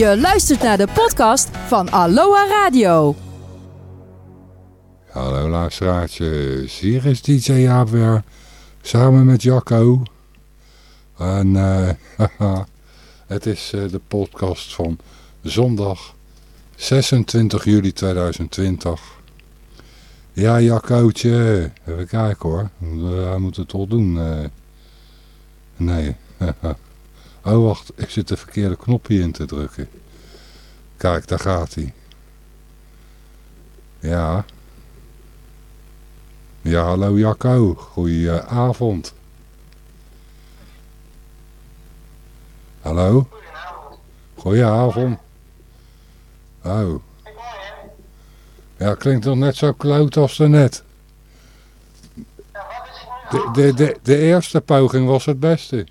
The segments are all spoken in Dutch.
Je luistert naar de podcast van Aloha Radio. Hallo luisteraartjes, hier is DJ Jaap weer, samen met Jacco. En uh, het is uh, de podcast van zondag 26 juli 2020. Ja Jaccootje, even kijken hoor, hij moet het toch doen. Uh, nee, oh wacht, ik zit de verkeerde knopje in te drukken. Kijk, daar gaat hij. Ja. Ja, hallo Jacco. Goedenavond. Hallo? Goedenavond. Oh. Ja, klinkt toch net zo kloot als net. De, de, de, de eerste poging was het beste.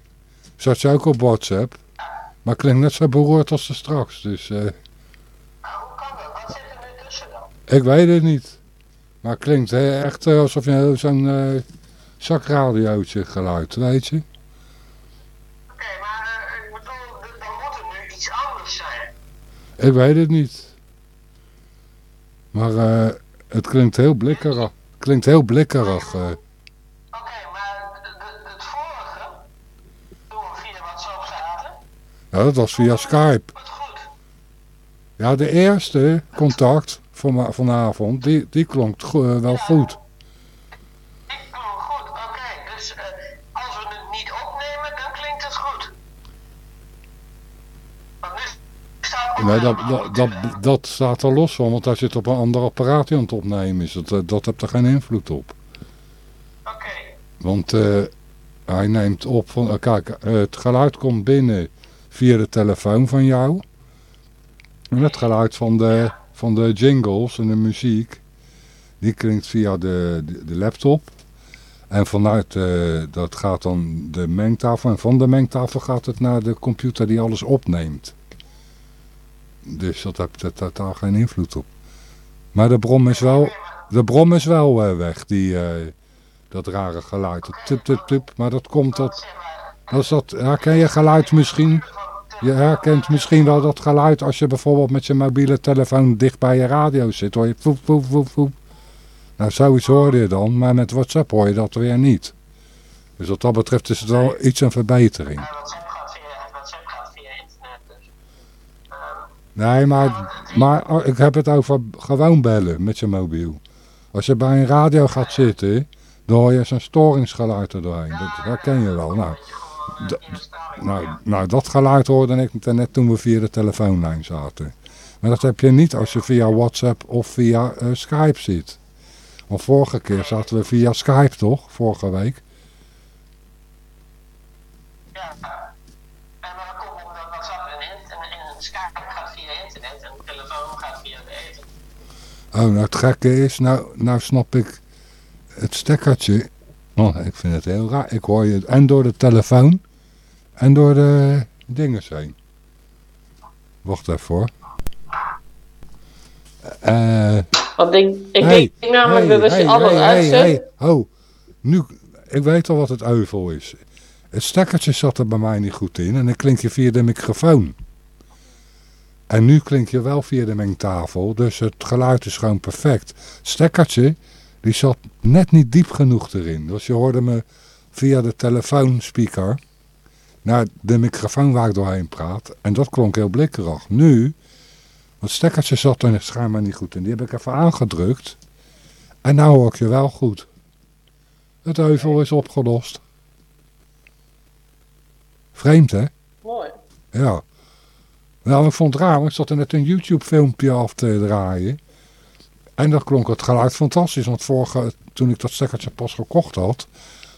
Zat je ook op WhatsApp. Maar klinkt net zo beroerd als de straks. Dus, uh... Hoe kan dat? Wat zit er nu tussen dan? Ik weet het niet. Maar het klinkt hè, echt eh, alsof je zo'n uh, zakradiootje geluid, weet je. Oké, okay, maar uh, ik bedoel, dan moet het nu iets anders zijn. Ik weet het niet. Maar het klinkt heel blikkerig. Klinkt heel blikkerig. Ja, dat was via Skype. Ja, de eerste contact van, vanavond, die, die klonk uh, wel goed. Die klonk goed, oké. Dus uh, als we het niet opnemen, dan klinkt het goed. Want nu staat Nee, dat, dat, dat, dat staat er los van, want als je het op een ander apparaat aan het opnemen is, dat, dat hebt er geen invloed op. Oké. Want uh, hij neemt op van, kijk, het geluid komt binnen via de telefoon van jou. En het geluid van de, van de jingles en de muziek, die klinkt via de, de, de laptop. En vanuit, uh, dat gaat dan de mengtafel. En van de mengtafel gaat het naar de computer die alles opneemt. Dus dat heeft daar geen invloed op. Maar de brom is wel, de brom is wel uh, weg, die, uh, dat rare geluid. Dat tip, tip, tip. Maar dat komt dat... Als dat herken je geluid misschien... Je herkent misschien wel dat geluid als je bijvoorbeeld met je mobiele telefoon dicht bij je radio zit. Hoor je voep, voep, voep, voep. Nou, zoiets hoorde je dan, maar met WhatsApp hoor je dat weer niet. Dus wat dat betreft is het wel iets een verbetering. Dus. Um, Nee, maar, maar ik heb het over gewoon bellen met je mobiel. Als je bij een radio gaat zitten, dan hoor je zo'n storingsgeluid er doorheen. Dat herken je wel. Nou, nou, nou, dat geluid hoorde ik net toen we via de telefoonlijn zaten. Maar dat heb je niet als je via WhatsApp of via uh, Skype zit. Want vorige keer zaten we via Skype toch? Vorige week. Ja. En dat komt omdat WhatsApp en, en, en Skype gaat via internet en de telefoon gaat via de eten. Oh, nou het gekke is, nou, nou snap ik het stekkertje. Oh, ik vind het heel raar. Ik hoor je en door de telefoon en door de dingen heen. Wacht even hoor. Eh... Want ik, ik hey, denk namelijk hey, dat als je hey, alles uitzet... hey. Oh, nu, ik weet al wat het euvel is. Het stekkertje zat er bij mij niet goed in en dan klink je via de microfoon. En nu klink je wel via de mengtafel, dus het geluid is gewoon perfect. Stekkertje, die zat net niet diep genoeg erin. Dus je hoorde me via de telefoonspeaker naar de microfoon waar ik doorheen praat. En dat klonk heel blikkerig. Nu, het stekkertje zat er schijnbaar niet goed in. Die heb ik even aangedrukt. En nou hoor ik je wel goed. Het heuvel is opgelost. Vreemd, hè? Mooi. Ja. Nou, ik vond het raar, want ik zat er net een YouTube-filmpje af te draaien. En dat klonk het geluid fantastisch. Want vorige, toen ik dat stekkertje pas gekocht had,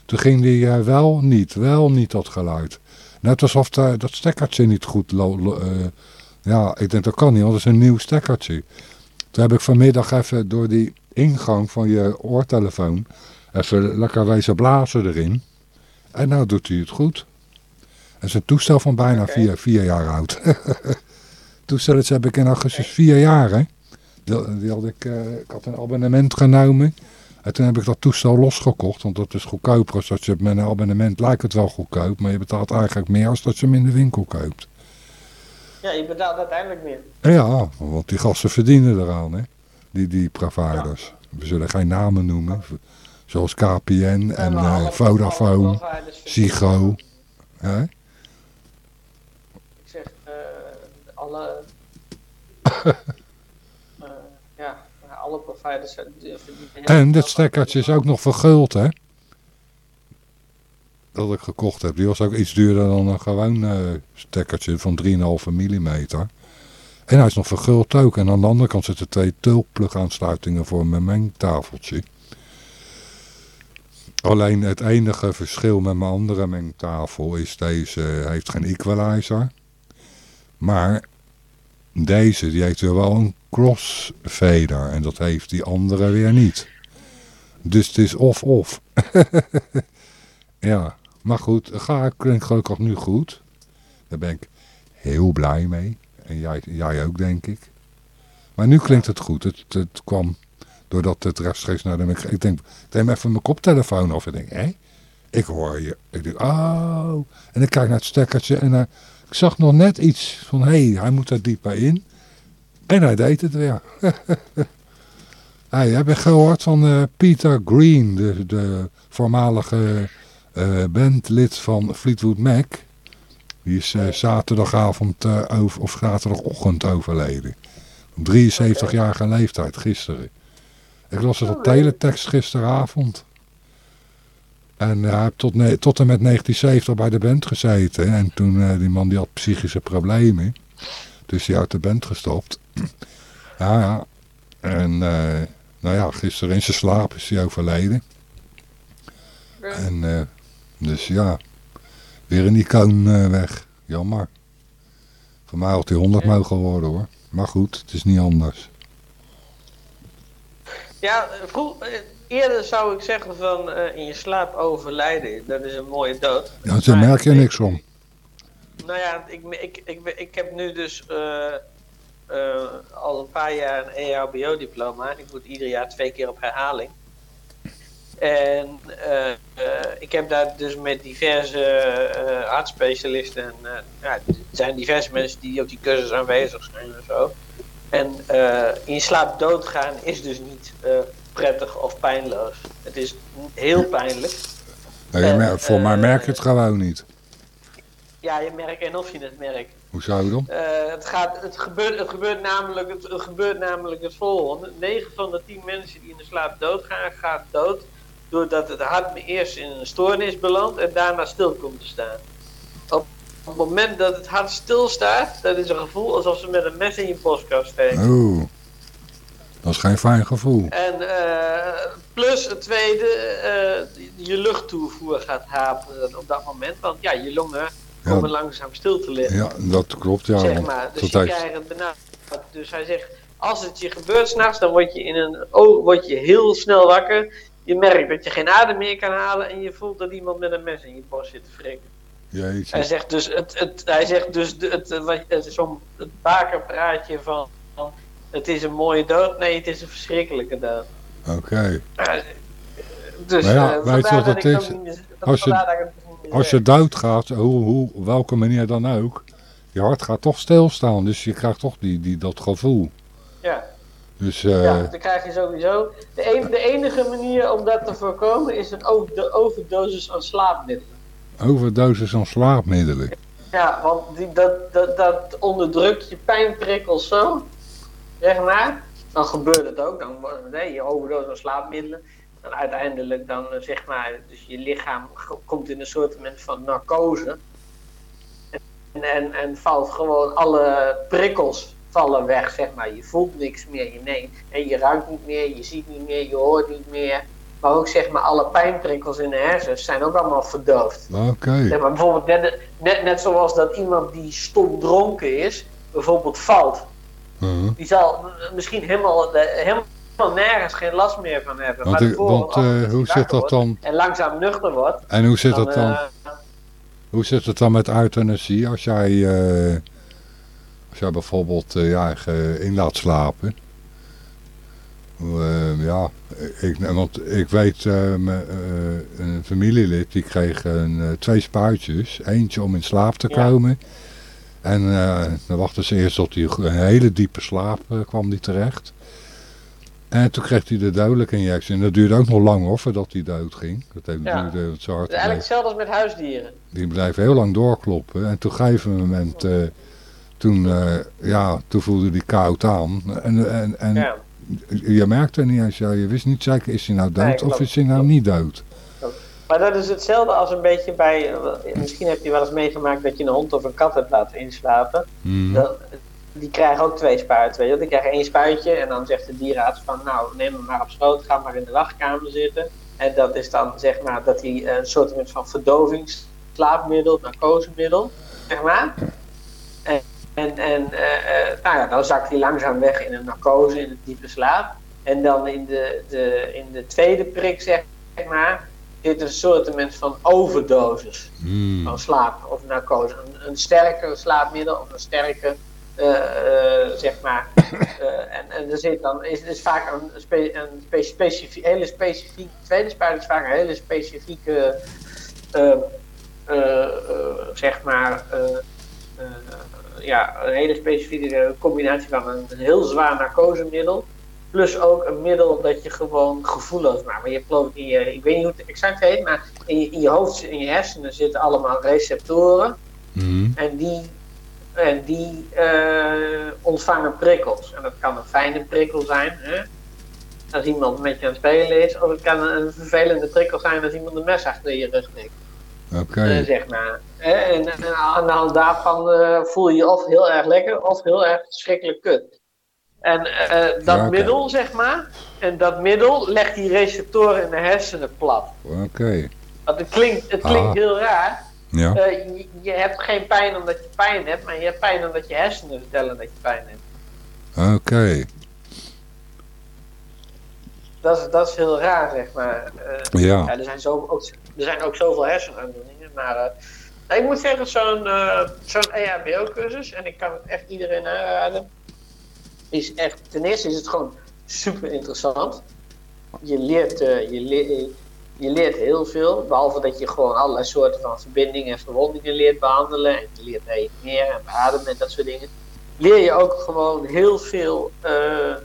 toen ging die uh, wel niet, wel niet dat geluid. Net alsof de, dat stekkertje niet goed... Uh, ja, ik denk dat kan niet, want het is een nieuw stekkertje. Toen heb ik vanmiddag even door die ingang van je oortelefoon... even lekker wezen blazen erin. En nou doet hij het goed. Het is een toestel van bijna okay. vier, vier jaar oud. Toestelletje heb ik in augustus vier jaar, hè. Die, had ik, uh, ik had een abonnement genomen. En toen heb ik dat toestel losgekocht. Want dat is goedkoper. Als dat je met een abonnement lijkt het wel goedkoop. Maar je betaalt eigenlijk meer als dat je hem in de winkel koopt. Ja, je betaalt uiteindelijk meer. Ja, want die gasten verdienen eraan, hè. Die, die providers. We zullen geen namen noemen. Zoals KPN en eh, Vodafone, Ziggo. Hè? Ik zeg, eh, alle... Eh, En dat stekkertje is ook nog verguld, hè. Dat ik gekocht heb. Die was ook iets duurder dan een gewoon eh, stekkertje van 3,5 mm. En hij is nog verguld ook. En aan de andere kant zitten twee tulplug aansluitingen voor mijn mengtafeltje. Alleen het enige verschil met mijn andere mengtafel is deze heeft geen equalizer. Maar deze die heeft wel een crossfader en dat heeft die andere weer niet. Dus het is of-of. ja, maar goed, ga klinkt gelukkig nu goed. Daar ben ik heel blij mee. En jij, jij ook, denk ik. Maar nu klinkt het goed. Het, het kwam doordat het rechtstreeks naar de... Ik denk, ik neem even mijn koptelefoon af en denk, hé? Ik hoor je. Ik denk, oh. En ik kijk naar het stekkertje en eh, ik zag nog net iets van, hé, hij moet er dieper in. En hij deed het weer. hey, heb je gehoord van eh, Peter Green, de, de voormalige eh, bandlid van Fleetwood Mac? Die is eh, zaterdagavond over, of zaterdagochtend overleden. Op 73-jarige leeftijd, gisteren. Ik las het op teletext gisteravond. En hij heeft tot, tot en met 1970 bij de band gezeten. En toen, die man die had psychische problemen. Dus die uit de band gestopt. Ja, ja. En, eh, nou ja, gisteren in zijn slaap is hij overleden. En, eh, dus ja, weer een icoon eh, weg. Jammer. Voor mij had hij 100 Ja. mogen worden hoor. Maar goed, het is niet anders. Ja, vroeg, eerder zou ik zeggen van in je slaap overlijden. Dat is een mooie dood. Ja, daar merk je ik- niks van. Nou ja, ik, ik, ik, ik heb nu dus al een paar jaar een EHBO-diploma. Ik moet ieder jaar twee keer op herhaling. En eh, eh, ik heb daar dus met diverse eh hartspecialisten en eh, ja, er zijn diverse mensen die op die cursus aanwezig zijn en zo. En eh, in slaap doodgaan is dus niet eh, prettig of pijnloos. Het is heel pijnlijk. Nee, je en, mer- voor mij eh, merk je het gewoon niet. Ja, je merkt en of je het merkt. Hoezo dan? Eh, het, gaat, het, gebeurt, het, gebeurt namelijk, het, het gebeurt namelijk het volgende. 9 van de 10 mensen die in de slaap doodgaan, gaat dood doordat het hart eerst in een stoornis belandt en daarna stil komt te staan. Op het moment dat het hart stilstaat, dat is een gevoel alsof ze met een mes in je postkast steken. Oh, dat is geen fijn gevoel. En eh, plus het tweede, eh, je luchttoevoer gaat haperen op dat moment. Want ja, je longen komen langzaam stil te liggen. Ja, dat klopt. Ja, zeg maar. Dus je krijgt het. Dus hij zegt, als het je gebeurt s'nachts, dan word je, in een, oh, word je heel snel wakker. Je merkt dat je geen adem meer kan halen en je voelt dat iemand met een mes in je borst zit te frikken. Hij Jeetje. zegt dus, het, het, hij zegt dus het, het, wat- het, zo'n het bakerpraatje van, van, het is een mooie dood. Nee, het is een verschrikkelijke dood. Oké. Eh, Dus, Maar ja, eh, weet je vandaar wat dat het ik is? Als je- dat ik het Als je doodgaat, hoe, hoe, welke manier dan ook, je hart gaat toch stilstaan. Dus je krijgt toch die, die, dat gevoel. Ja. Dus eh, Ja, dat krijg je sowieso. De, een- de enige manier om dat te voorkomen is een over, de overdosis aan slaapmiddelen. overdosis aan slaapmiddelen. Ja, want die, dat, dat, dat onderdrukt je pijnprikkels zo, zeg maar. Dan gebeurt het ook, dan nee, je overdosis aan slaapmiddelen. En uiteindelijk dan, eh, zeg maar, dus je lichaam komt in een soort van narcose. En, en, en valt gewoon alle prikkels vallen weg, zeg maar. Je voelt niks meer, je, nee, en je ruikt niet meer, je ziet niet meer, je hoort niet meer. Maar ook zeg maar, alle pijnprikkels in de hersens zijn ook allemaal verdoofd. Oké. Zeg maar, bijvoorbeeld net, net, net zoals dat iemand die stom dronken is, bijvoorbeeld valt. Uh-huh. Die zal misschien helemaal, eh, helemaal nergens geen last meer van hebben. Want, maar eh, hoe zit dat dan? En langzaam nuchter wordt. En hoe zit dan, dat dan? eh, Hoe zit het dan met euthanasie als jij, eh, als jij bijvoorbeeld je eigen in laat slapen? Ja, ik, want ik weet, me- een familielid die kreeg een, twee spuitjes. Eentje om in slaap te Ja. komen En dan wachten ze eerst tot hij een hele diepe slaap kwam die terecht. En toen kreeg hij de dodelijke injectie. En dat duurde ook nog lang hoor, voordat hij dood ging. Dat heeft Ja. duurde zo hard. Het is eigenlijk hetzelfde als met huisdieren. Die bleef heel lang doorkloppen. En toen op een gegeven moment, eh, toen, eh, ja, toen voelde hij koud aan. En, en, en Ja. je merkte niet eens, ja, je wist niet zeker, is hij nou dood Nee, of is hij nou niet dood? Maar dat is hetzelfde als een beetje bij. Misschien heb je wel eens meegemaakt dat je een hond of een kat hebt laten inslapen. Dan, die krijgen ook twee spuiten. Weet je? Die krijgen één spuitje en dan zegt de dierenarts van nou neem hem maar op schoot, ga maar in de wachtkamer zitten. En dat is dan zeg maar dat hij een soort van verdovings, slaapmiddel, narcosemiddel, zeg maar. En, en, en eh, eh, nou ja, dan zakt hij langzaam weg in een narcose, in een diepe slaap. En dan in de, de, in de tweede prik, zeg maar, zit een soort van overdosis Hmm. van slaap of narcose. Een, een sterker slaapmiddel of een sterke, eh, zeg maar. eh, en, en er zit dan, is, is vaak een, spe, een spe, specifie, hele specifieke, tweede spuit is vaak een hele specifieke, eh, eh, eh, zeg maar, eh, eh, ja, een hele specifieke combinatie van een, een heel zwaar narcosemiddel. Plus ook een middel dat je gewoon gevoelloos maakt. Maar je hebt in je, ik weet niet hoe het exact heet, maar in je, in je hoofd, in je hersenen zitten allemaal receptoren. Hmm. En die, en die eh, ontvangen prikkels. En dat kan een fijne prikkel zijn, hè? als iemand met je aan het spelen is. Of het kan een vervelende prikkel zijn als iemand een mes achter je rug neemt. Oké. Eh, zeg maar. En, en aan de hand daarvan eh, voel je je of heel erg lekker of heel erg verschrikkelijk kut. En eh, dat Ja, middel, zeg maar, en dat middel legt die receptoren in de hersenen plat. Oké. Want het klinkt, het klinkt Ah. heel raar. Ja. Eh, je, je hebt geen pijn omdat je pijn hebt, maar je hebt pijn omdat je hersenen vertellen dat je pijn hebt. Oké. Dat is, dat is heel raar, zeg maar. Eh, Ja. Ja, er, zijn zo, ook, er zijn ook zoveel hersenaandoeningen. Maar eh, nou, ik moet zeggen, zo'n zo'n EHBO-cursus, en ik kan het echt iedereen aanraden, is echt, ten eerste is het gewoon super interessant. Je leert, je, leert, je leert heel veel, behalve dat je gewoon allerlei soorten van verbindingen en verwondingen leert behandelen. En je leert reanimeren en beademen en dat soort dingen. Leer je ook gewoon heel veel eh,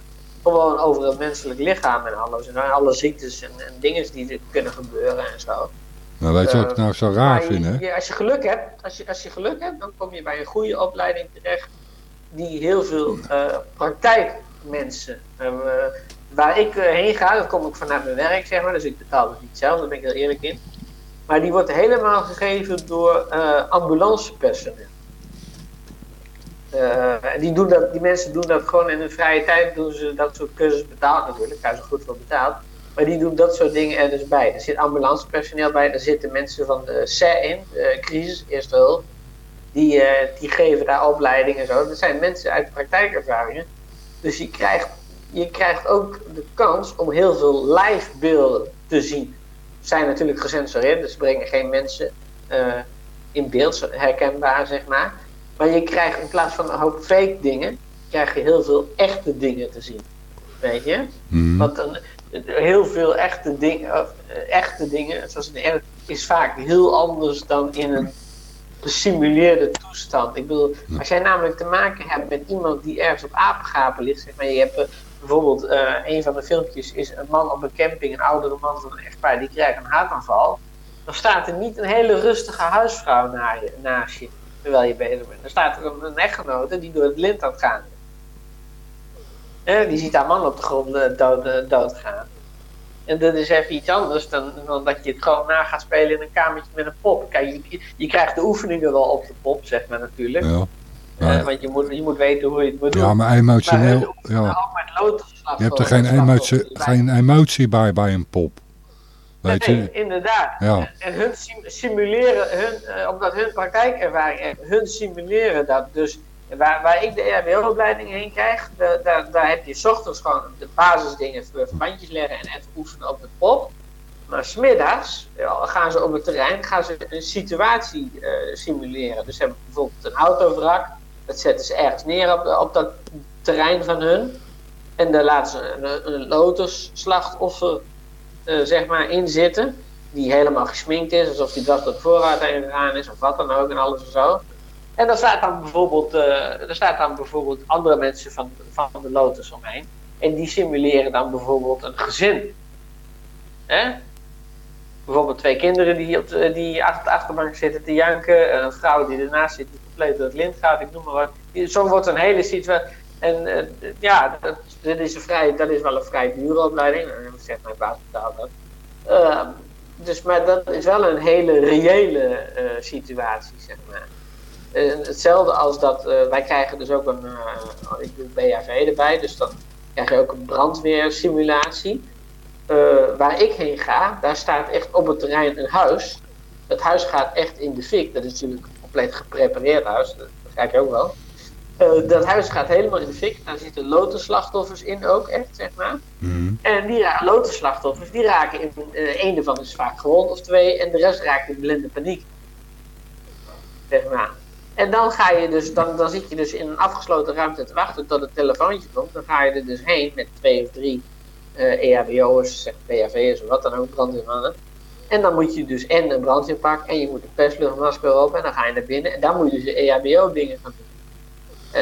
gewoon over het menselijk lichaam en alles. En alle ziektes en, en dingen die er kunnen gebeuren en zo. Maar weet je wat ik Eh, nou zo raar vind, hè? je- als je geluk hebt, als je, als je geluk hebt, dan kom je bij een goede opleiding terecht die heel veel eh, praktijkmensen. eh, waar ik eh, heen ga, dat kom ik vanuit mijn werk, zeg maar, dus ik betaal het niet zelf, daar ben ik heel eerlijk in. Maar die wordt helemaal gegeven door eh, ambulancepersoneel. Eh, en die, doen dat, die mensen doen dat gewoon in hun vrije tijd, doen ze dat soort cursus betaald natuurlijk, daar er goed voor betaald. Maar die doen dat soort dingen er dus bij. Er zit ambulancepersoneel bij, er zitten mensen van de SE in, crisis, eerste hulp. Die, die geven daar opleidingen en zo. Dat zijn mensen uit praktijkervaringen. Dus je krijgt, je krijgt ook de kans om heel veel live beelden te zien. Zijn natuurlijk gecensureerd, dus brengen geen mensen eh, in beeld, herkenbaar zeg maar. Maar je krijgt in plaats van een hoop fake dingen, krijg je heel veel echte dingen te zien. Weet je? Hmm. Want dan, heel veel echte dingen, eh, echte dingen, zoals in de is vaak heel anders dan in een gesimuleerde toestand. Ik bedoel, als jij namelijk te maken hebt met iemand die ergens op apengapen ligt, zeg maar, je hebt bijvoorbeeld eh, een van de filmpjes is een man op een camping, een oudere man van een echtpaar, die krijgt een hartaanval. Dan staat er niet een hele rustige huisvrouw naast je, terwijl je bezig bent. Dan staat er een, een echtgenote die door het lint aan het gaan. Eh, die ziet haar man op de grond eh, dood, doodgaan. En dat is even iets anders dan, dan dat je het gewoon na gaat spelen in een kamertje met een pop. Kijk, je, je krijgt de oefeningen wel op de pop, zeg maar natuurlijk. Ja. Eh, Ja. want je moet, je moet weten hoe je het moet doen. ja, maar emotioneel... oefenen Ja. met. Je hebt er geen emotie, geen emotie bij bij een pop. Weet nee, je? inderdaad. Ja. En hun sim- simuleren, hun, eh, omdat hun praktijkervaring, hun simuleren dat. Dus waar, waar ik de RWO-opleiding heen krijg, da- daar, daar heb je 's ochtends gewoon de basisdingen voor verbandjes leggen en even oefenen op de pop. Maar smiddags ja, gaan ze op het terrein gaan ze een situatie eh, simuleren. Dus ze hebben bijvoorbeeld een autovrak, dat zetten ze ergens neer op, op dat terrein van hun. En daar laten ze een, een lotus-slachtoffer eh, zeg maar in zitten. Die helemaal gesminkt is, alsof dwars door de voorraad heen gegaan is, of wat dan ook, en alles en zo. En dan staat dan bijvoorbeeld, uh, staat dan bijvoorbeeld andere mensen van, van de Lotus omheen. En die simuleren dan bijvoorbeeld een gezin. Hè? Bijvoorbeeld twee kinderen die, op die achter achterbank zitten te janken. Een vrouw die ernaast zit die compleet door het lint gaat, ik noem maar wat. Zo wordt een hele situatie. En uh, ja, dat, is een vrij, dat is wel een vrij dure opleiding. Dat zegt mijn baas betaalt dat. Uh, dus, maar dat is wel een hele reële situatie, zeg maar. hetzelfde als dat, wij krijgen dus ook een, ik doe BHV erbij, dus dan krijg je ook een brandweersimulatie. Waar ik heen ga, daar staat echt op het terrein een huis. Het huis gaat echt in de fik. Dat is natuurlijk een compleet geprepareerd huis, dat begrijp je ook wel. Uh, dat huis gaat helemaal in de fik. Daar zitten lotenslachtoffers in ook, echt, zeg maar. Mm. En die lotenslachtoffers, die raken in... Uh, een ervan is vaak gewond of twee. En de rest raakt in blinde paniek. Zeg maar. En dan ga je dus... Dan, dan zit je dus in een afgesloten ruimte te wachten tot het telefoontje komt. Dan ga je er dus heen met twee of drie eh, EHBO'ers, zeg PHV'ers of wat dan ook, brandweermannen. En dan moet je dus en een brandweerpak en je moet een persluchtmasker op en dan ga je naar binnen. En dan moet je dus EHBO dingen gaan doen.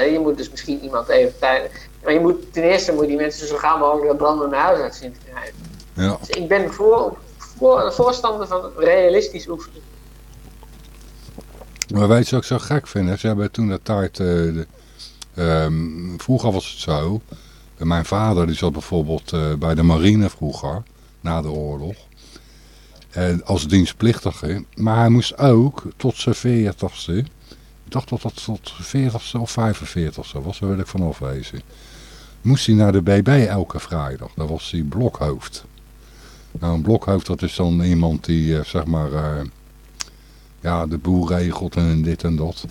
Uh, je moet dus misschien iemand even tijd. Maar je moet, ten eerste moet die mensen zo gauw mogelijk dat brandende huis te krijgen. Ja. Dus ik ben voor, voor, voorstander van realistisch oefenen. Maar weet je wat ik zo gek vind? Ze hebben toen de tijd... Uh, de, um, vroeger was het zo... Mijn vader die zat bijvoorbeeld uh, bij de marine vroeger, na de oorlog. Als dienstplichtige. Maar hij moest ook tot zijn veertigste ik dacht dat dat tot 40 of 45 zo was, daar wil ik van afwezen. Moest hij naar de BB elke vrijdag. Dat was hij blokhoofd. Nou, een blokhoofd dat is dan iemand die, uh, zeg maar, uh, ja, de boel regelt en dit en dat.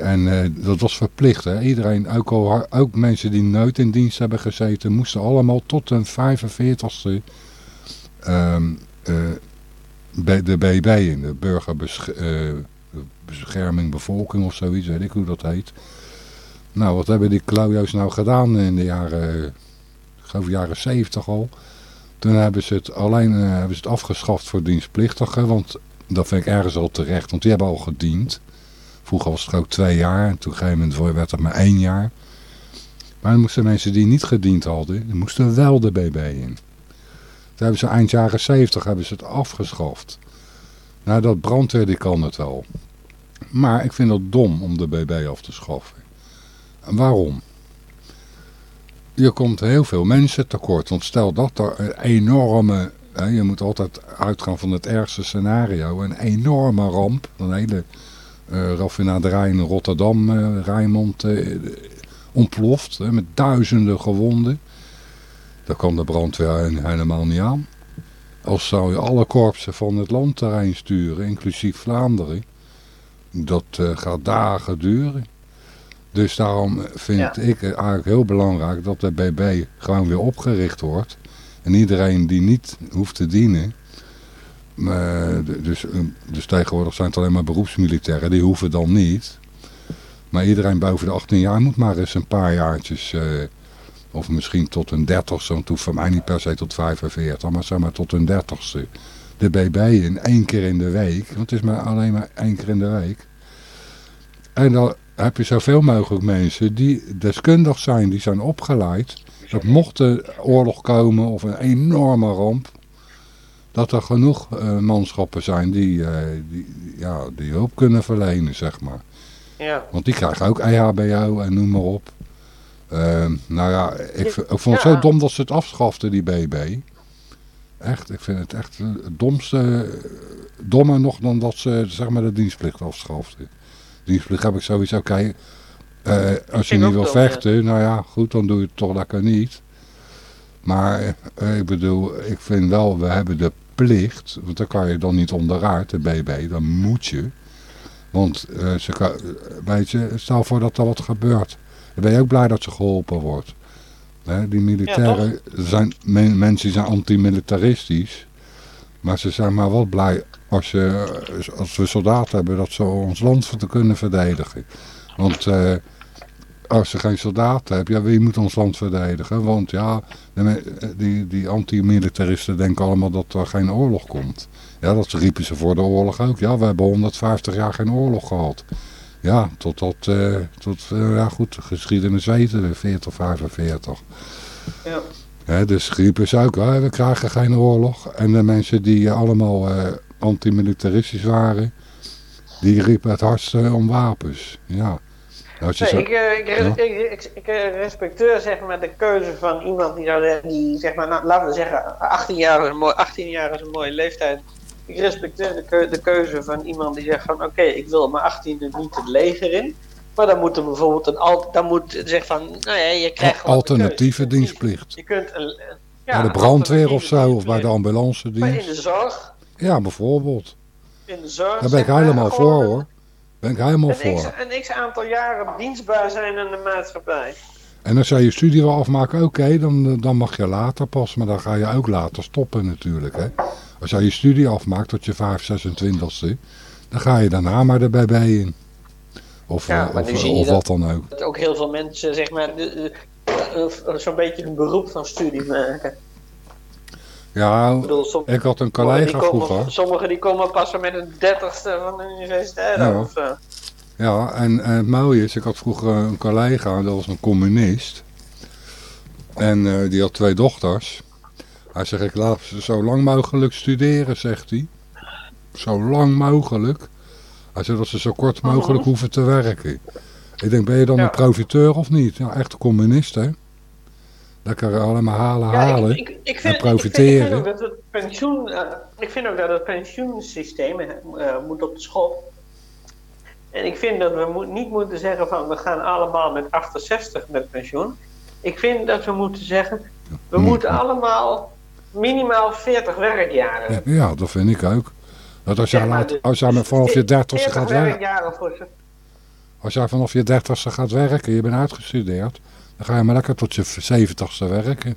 En uh, dat was verplicht. Hè? Iedereen, ook, ook mensen die nooit in dienst hebben gezeten, moesten allemaal tot een 45ste um, de BB in, de burgerbescherming bescherming bevolking of zoiets, weet ik hoe dat heet. Nou, wat hebben die klauwjo's nou gedaan in de jaren, geloof jaren 70 al. Toen hebben ze het alleen uh, hebben ze het afgeschaft voor dienstplichtigen, want dat vind ik ergens al terecht, want die hebben al gediend. Vroeger was het ook twee jaar en toen gegeven werd het maar één jaar. Maar dan moesten mensen die niet gediend hadden, die moesten wel de BB in. Toen hebben ze eind jaren 70 hebben ze het afgeschaft. Nou, dat brandweer kan het wel. Maar ik vind het dom om de BB af te schaffen. En waarom? Je komt heel veel mensen tekort. Want stel dat er een enorme... Hè, je moet altijd uitgaan van het ergste scenario. Een enorme ramp. Een hele raffinaderij in Rotterdam, uh, Rijnmond, uh, ontploft. Met duizenden gewonden. Daar kan de brandweer helemaal niet aan. Als zou je alle korpsen van het landterrein sturen, inclusief Vlaanderen dat gaat dagen duren. Dus daarom vind ik het eigenlijk heel belangrijk dat de BB gewoon weer opgericht wordt. En iedereen die niet hoeft te dienen, dus, eh, dus tegenwoordig zijn het alleen maar beroepsmilitairen, die hoeven dan niet. Maar iedereen boven de 18 jaar moet maar eens een paar jaartjes, uh, of misschien tot een 30 zo hoeft voor mij niet per se tot 45, maar zeg maar tot een 30ste de BB in één keer in de week. Want het is maar alleen maar één keer in de week. En dan heb je zoveel mogelijk mensen die deskundig zijn, die zijn opgeleid. Dat mocht er oorlog komen of een enorme ramp, dat er genoeg uh, manschappen zijn die, uh, die, ja, die hulp kunnen verlenen, zeg maar. Ja. Want die krijgen ook EHBO en noem maar op. Uh, nou ja, ik, ik vond het zo dom dat ze het afschaften, die BB. Echt, ik vind het echt het domste, dommer nog dan dat ze zeg maar, de dienstplicht afschaften. Dienstplicht heb ik sowieso, oké, uh, als je niet wil vechten, nou ja, goed, dan doe je het toch lekker niet. Maar ik bedoel, ik vind wel, we hebben de plicht, want dan kan je dan niet onderuit, de BB, dan moet je. Want uh, ze kan, weet je, stel voor dat er wat gebeurt. Dan ben je ook blij dat ze geholpen wordt. die militairen, ja, zijn mensen die zijn antimilitaristisch. Maar ze zijn maar wel blij als, je, als we soldaten hebben dat ze ons land te kunnen verdedigen. Want uh, als je geen soldaten hebt, ja, wie moet ons land verdedigen? Want ja, die, die antimilitaristen denken allemaal dat er geen oorlog komt. Ja, dat riepen ze voor de oorlog ook. Ja, we hebben 150 jaar geen oorlog gehad. Ja, tot dat, eh, tot, eh, ja goed, geschiedenis weten we, 40, 45. Ja. Dus griep is ook, hè, we krijgen geen oorlog. En de mensen die eh, allemaal eh, antimilitaristisch waren, die riepen het hardste om wapens. Ja. Je Nee, zo- ik, eh, ik, Ja. ik, ik, eh, respecteer zeg maar de keuze van iemand die die zeg maar, nou, laten we zeggen, 18 jaar is een, mooi, 18 jaar is een mooie leeftijd. Ik respecteer de, keu- de keuze van iemand die zegt van, oké, ik wil mijn 18e niet het leger in. Maar dan moet er bijvoorbeeld een, al, dan moet zeggen van, nou ja, je krijgt alternatieve dienstplicht. Je kunt een, ja, bij de brandweer of zo, of bij de ambulance Maar in de dienst. zorg, Ja, bijvoorbeeld. in de zorg. Daar ben ik zeg helemaal voor hoor. Ben ik helemaal Een x, voor. een x aantal jaren dienstbaar zijn aan de maatschappij. En als jij je studie wil afmaken, oké, dan, dan mag je later pas. Maar dan ga je ook later stoppen natuurlijk. Hè. Als jij je studie afmaakt tot je 5, 26ste, dan ga je daarna maar de BB in. Of, Ja, eh, of, of dat- wat dan ook. Dat ook heel veel mensen, zeg maar, de- eh, zo'n beetje een beroep van studie maken. Ja, Ik bedoel, som- ik had een collega vroeger. Sommigen die komen pas met een dertigste van de universiteit Ja. of zo. Ja, en, en het mooie is, ik had vroeger een collega, dat was een communist. En eh, die had twee dochters. Hij zegt, ik laat ze zo lang mogelijk studeren, zegt hij. Zo lang mogelijk. Hij zegt dat ze zo kort mogelijk hoeven te werken. Ik denk, ben je dan Ja. een profiteur of niet? Ja, echt een communist, hè? Lekker allemaal halen, Ja, halen. ik, ik, ik, vind, en profiteren. Ik vind, ik vind ook dat het pensioen, eh, ik vind ook dat het pensioensysteem eh, moet op de schop. En ik vind dat we moet, niet moeten zeggen van we gaan allemaal met 68 met pensioen. Ik vind dat we moeten zeggen, we Moet- moeten allemaal minimaal 40 werkjaren. Ja, ja, dat vind ik ook. Dat als jij, laat, de- als jij vanaf je dertigste 40 gaat werken, als jij vanaf je dertigste gaat werken, je bent uitgestudeerd, dan ga je maar lekker tot je zeventigste werken,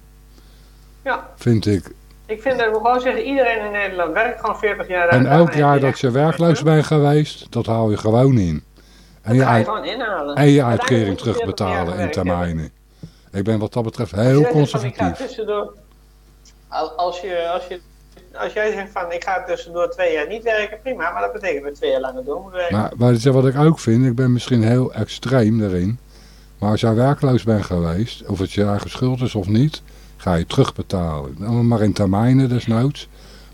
Ja, vind ik. ik vind dat we gewoon zeggen, iedereen in Nederland werkt gewoon 40 jaar. En elk jaar dat je werkloos bent geweest, dat haal je gewoon in. En Dat je, je gewoon inhalen. en je uitkering moet je 40 jaar terugbetalen in termijnen. Ik ben wat dat betreft heel conservatief. tussendoor, als, je, als, je, als jij zegt van ik ga tussendoor twee jaar niet werken, prima, maar dat betekent dat we twee jaar langer door werken. Maar, maar wat ik ook vind, ik ben misschien heel extreem daarin. Maar als jij werkloos bent geweest, of het je eigen schuld is of niet, ga je terugbetalen. Maar in termijnen desnoods.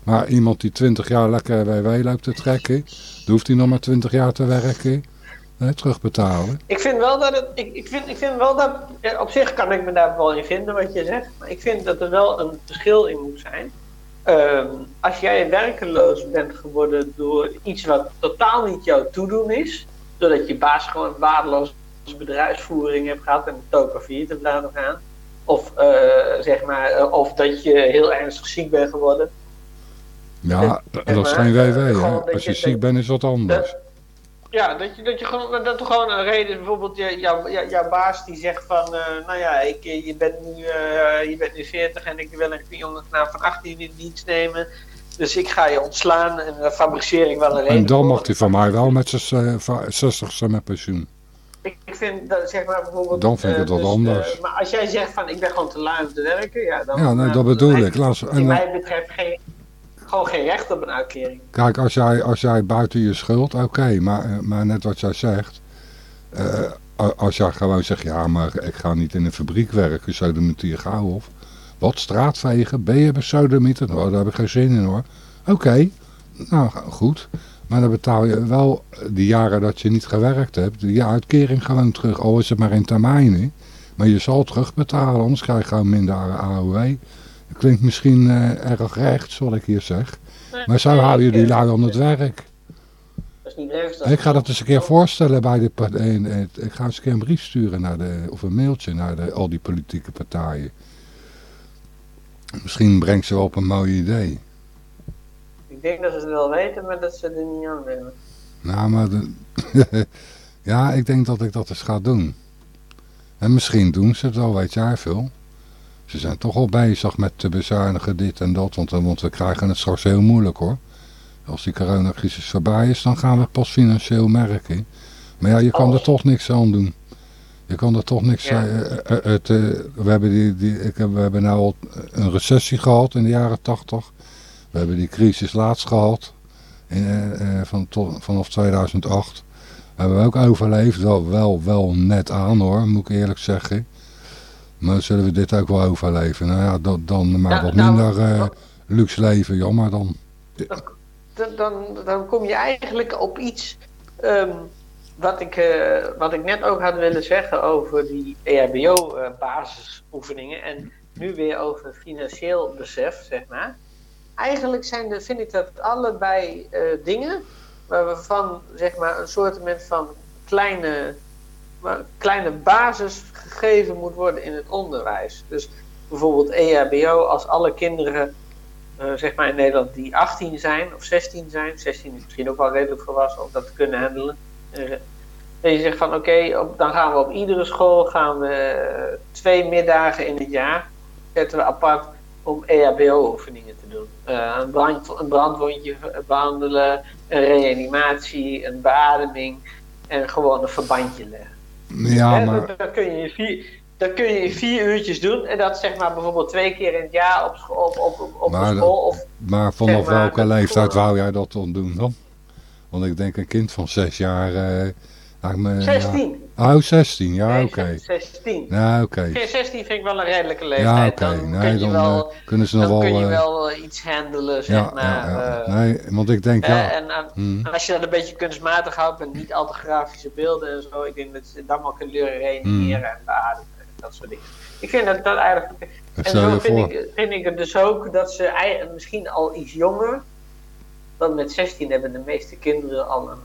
Maar iemand die 20 jaar lekker WW loopt te trekken, dan hoeft hij nog maar 20 jaar te werken. Terugbetalen. Ik vind wel dat ik, ik, vind, ik vind wel dat, ja, op zich kan ik me daar wel in vinden wat je zegt, maar ik vind dat er wel een verschil in moet zijn. Ehm, als jij werkeloos bent geworden door iets wat totaal niet jouw toedoen is, doordat je baas gewoon waardeloos bedrijfsvoering hebt gehad en de failliet hebt laten gaan, of, eh, zeg maar, eh, of dat je heel ernstig ziek bent geworden, Ja, En dat is maar, geen eh, WW. Hè? gewoon dat Als je je- ziek bent is dat anders. Ja, dat, je, dat, je gewoon, dat er gewoon een reden is. Bijvoorbeeld je- jouw, jou- jouw baas die zegt van... eh, nou ja, ik, je, bent nu, eh, je bent nu 40 en ik wil een jongen knaap van 18 in dienst nemen. Dus ik ga je ontslaan en daar fabriceer ik wel een reden En dan mag hij van mij wel met zijn 60ste met pensioen. Ik, vind dat, zeg maar bijvoorbeeld... Dan vind ik eh, het wat anders. eh, maar als jij zegt van ik ben gewoon te lui om te werken... Ja, dan, Ja, nee, dan- dat bedoel ik. Laat- en mij betreft geen, gewoon geen recht op een uitkering. Kijk, als jij, als jij buiten je schuld, oké, maar, eh, maar net wat jij zegt, eh, als jij gewoon zegt, ja, maar ik ga niet in een fabriek werken, sodemieter gauw of, wat, straatvegen, ben je besodemieter? Nou, daar heb ik geen zin in hoor. Oké, nou goed, maar dan betaal je wel die jaren dat je niet gewerkt hebt, die uitkering gewoon terug, al is het maar in termijnen, maar je zal terugbetalen, anders krijg je gewoon minder AOW. Dat klinkt misschien eh, erg recht, zoals ik hier zeg. Maar zo hou je die lui aan het werk. Dat is niet rechts. dat Ik ga dat eens een keer voorstellen bij de pa- in- in- Ik ga eens een keer een brief sturen naar de, of een mailtje naar de, al die politieke partijen. Misschien brengt ze wel op een mooi idee. Ik denk dat ze het wel weten, maar dat ze er niet aan willen. Nou, maar de- ja, ik denk dat ik dat eens ga doen. En misschien doen ze het wel, weet jij veel. Ze zijn toch al bezig met te bezuinigen dit en dat, want, want we krijgen het straks heel moeilijk hoor. Als die coronacrisis voorbij is, dan gaan we het pas financieel merken. Maar ja, je kan er toch niks aan doen. Je kan er toch niks... Ja. eh, eh, eh, eh, we, hebben die, die, ik heb, we hebben nou al een recessie gehad in de jaren tachtig. We hebben die crisis laatst gehad in, eh, eh, van, tot, vanaf 2008. Hebben we ook overleefd. Wel, wel, wel net aan hoor, moet ik eerlijk zeggen. Maar zullen we dit ook wel overleven? Nou ja, dan, dan maar Ja, wat nou, minder eh, luxe leven, jammer dan. dan, dan, dan kom je eigenlijk op iets ehm, wat, ik, wat ik net ook had willen zeggen over die E EHBO-basisoefeningen. en nu weer over financieel besef, zeg maar. Eigenlijk zijn de, vind ik dat allebei eh, dingen waarvan zeg maar, een soort van kleine, kleine basis gegeven moet worden in het onderwijs. Dus bijvoorbeeld EHBO, als alle kinderen eh, zeg maar in Nederland die 18 zijn of 16 zijn. 16 is misschien ook wel redelijk volwassen om dat te kunnen handelen. Dat je zegt van oké, dan gaan we op iedere school gaan we eh, twee middagen in het jaar zetten we apart om EHBO-oefeningen te doen. Eh, een, brand, een brandwondje behandelen, een reanimatie, een beademing en gewoon een verbandje leggen. Ja, maar, dat, kun je in vier, dat kun je in vier uurtjes doen. En dat zeg maar bijvoorbeeld twee keer in het jaar op, op, op, op, Maar school. Of, maar vanaf zeg maar, welke leeftijd wou jij dat dan doen dan? Want ik denk een kind van zes jaar... eh, me, ja. 16. Oh, 16, ja oké. 16. Ja, oké. 16 vind ik wel een redelijke Ja, leeftijd. oké. Dan, Nee, wel, eh, kunnen ze nog dan wel... kun je eh, wel eh, iets handelen, zeg ja, maar. ja, ja. Nee, want ik denk, ja... en, en- hm. en als je dat een beetje kunstmatig houdt met niet al te grafische beelden en zo, ik denk dat ze dan wel kunnen leren reanimeren en beademen en dat soort dingen. Ik vind dat dat eigenlijk. En zo vind ik, vind ik het dus ook dat ze misschien al iets jonger, want met 16 hebben de meeste kinderen al een,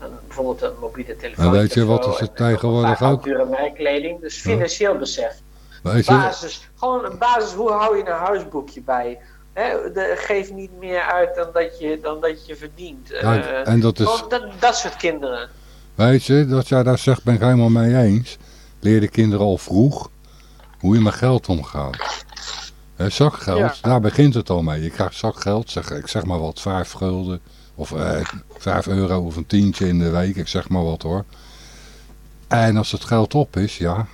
een bijvoorbeeld een mobiele telefoon. Maar weet je wat is het tegenwoordig ook? Dure merkkleding, dus financieel besef. Weet je, Basis, gewoon een basis, hoe hou je een huisboekje bij? De, geef niet meer uit dan dat je, dan dat je verdient. Kijk, Eh, en dat is... dat, dat soort kinderen. Weet je, dat jij daar zegt, ben ik helemaal mee eens. Leer de kinderen al vroeg hoe je met geld omgaat. Hè, zakgeld, Ja. daar begint het al mee. Je krijgt zakgeld, zeg, ik zeg maar wat, vijf gulden. Of eh, vijf euro of een tientje in de week, ik zeg maar wat hoor. En als het geld op is, ja.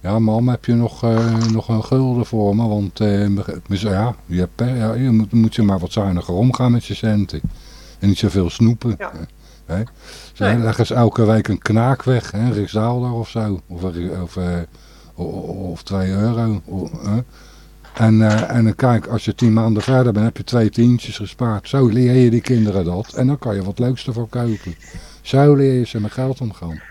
Ja, mam, heb je nog, eh, nog een gulden voor me? Want eh, ja, je, hebt, ja, je moet, moet je maar wat zuiniger omgaan met je centen. En niet zoveel snoepen. Ja. Hè? Zo, Nee. Elke week een knaak weg, hè, een Rijksdaalder of zo. Of, of, eh, o- of twee euro. o- hè. En, eh, en kijk, als je tien maanden verder bent, heb je twee tientjes gespaard. Zo leer je die kinderen dat. En dan kan je wat leuks ervoor kopen. Zo leer je ze met geld omgaan.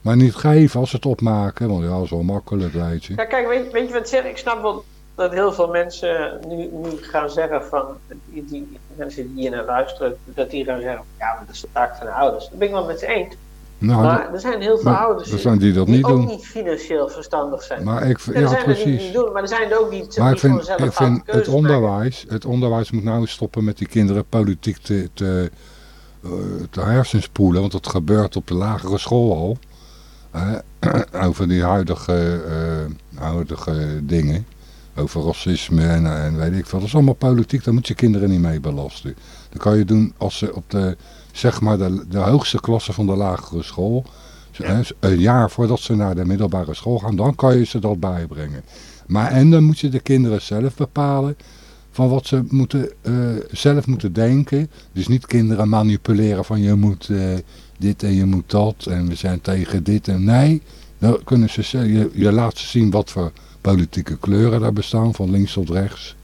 Maar niet geven als ze het opmaken, want ja, dat is wel makkelijk, weet je. Ja, kijk, weet, weet je wat ik zeg? Ik snap wel dat heel veel mensen nu, nu gaan zeggen van, die, die mensen die hier naar luisteren, dat die gaan zeggen, ja, maar dat is de taak van de ouders. Dat ben ik wel met ze eens. Nou, Maar er zijn heel veel maar ouders er zijn die dat die niet ook doen. niet financieel verstandig zijn. maar ik, er ja, zijn er die het precies. niet doen, maar er zijn er ook die, die Maar ik vind, ik vind het maken. onderwijs, het onderwijs moet nou eens stoppen met die kinderen politiek te, te, eh, te hersenspoelen, want dat gebeurt op de lagere school al. hè, over die huidige, eh, huidige dingen, over racisme en, en weet ik veel. Dat is allemaal politiek, daar moet je kinderen niet mee belasten. Dat kan je doen als ze op de, zeg maar, de, de hoogste klasse van de lagere school, een jaar voordat ze naar de middelbare school gaan, dan kan je ze dat bijbrengen. Maar en dan moet je de kinderen zelf bepalen van wat ze moeten, eh, zelf moeten denken. Dus niet kinderen manipuleren van je moet eh, dit en je moet dat en we zijn tegen dit en nee. Dan kunnen ze, ze- je, je laat ze zien wat voor politieke kleuren daar bestaan, van links tot rechts.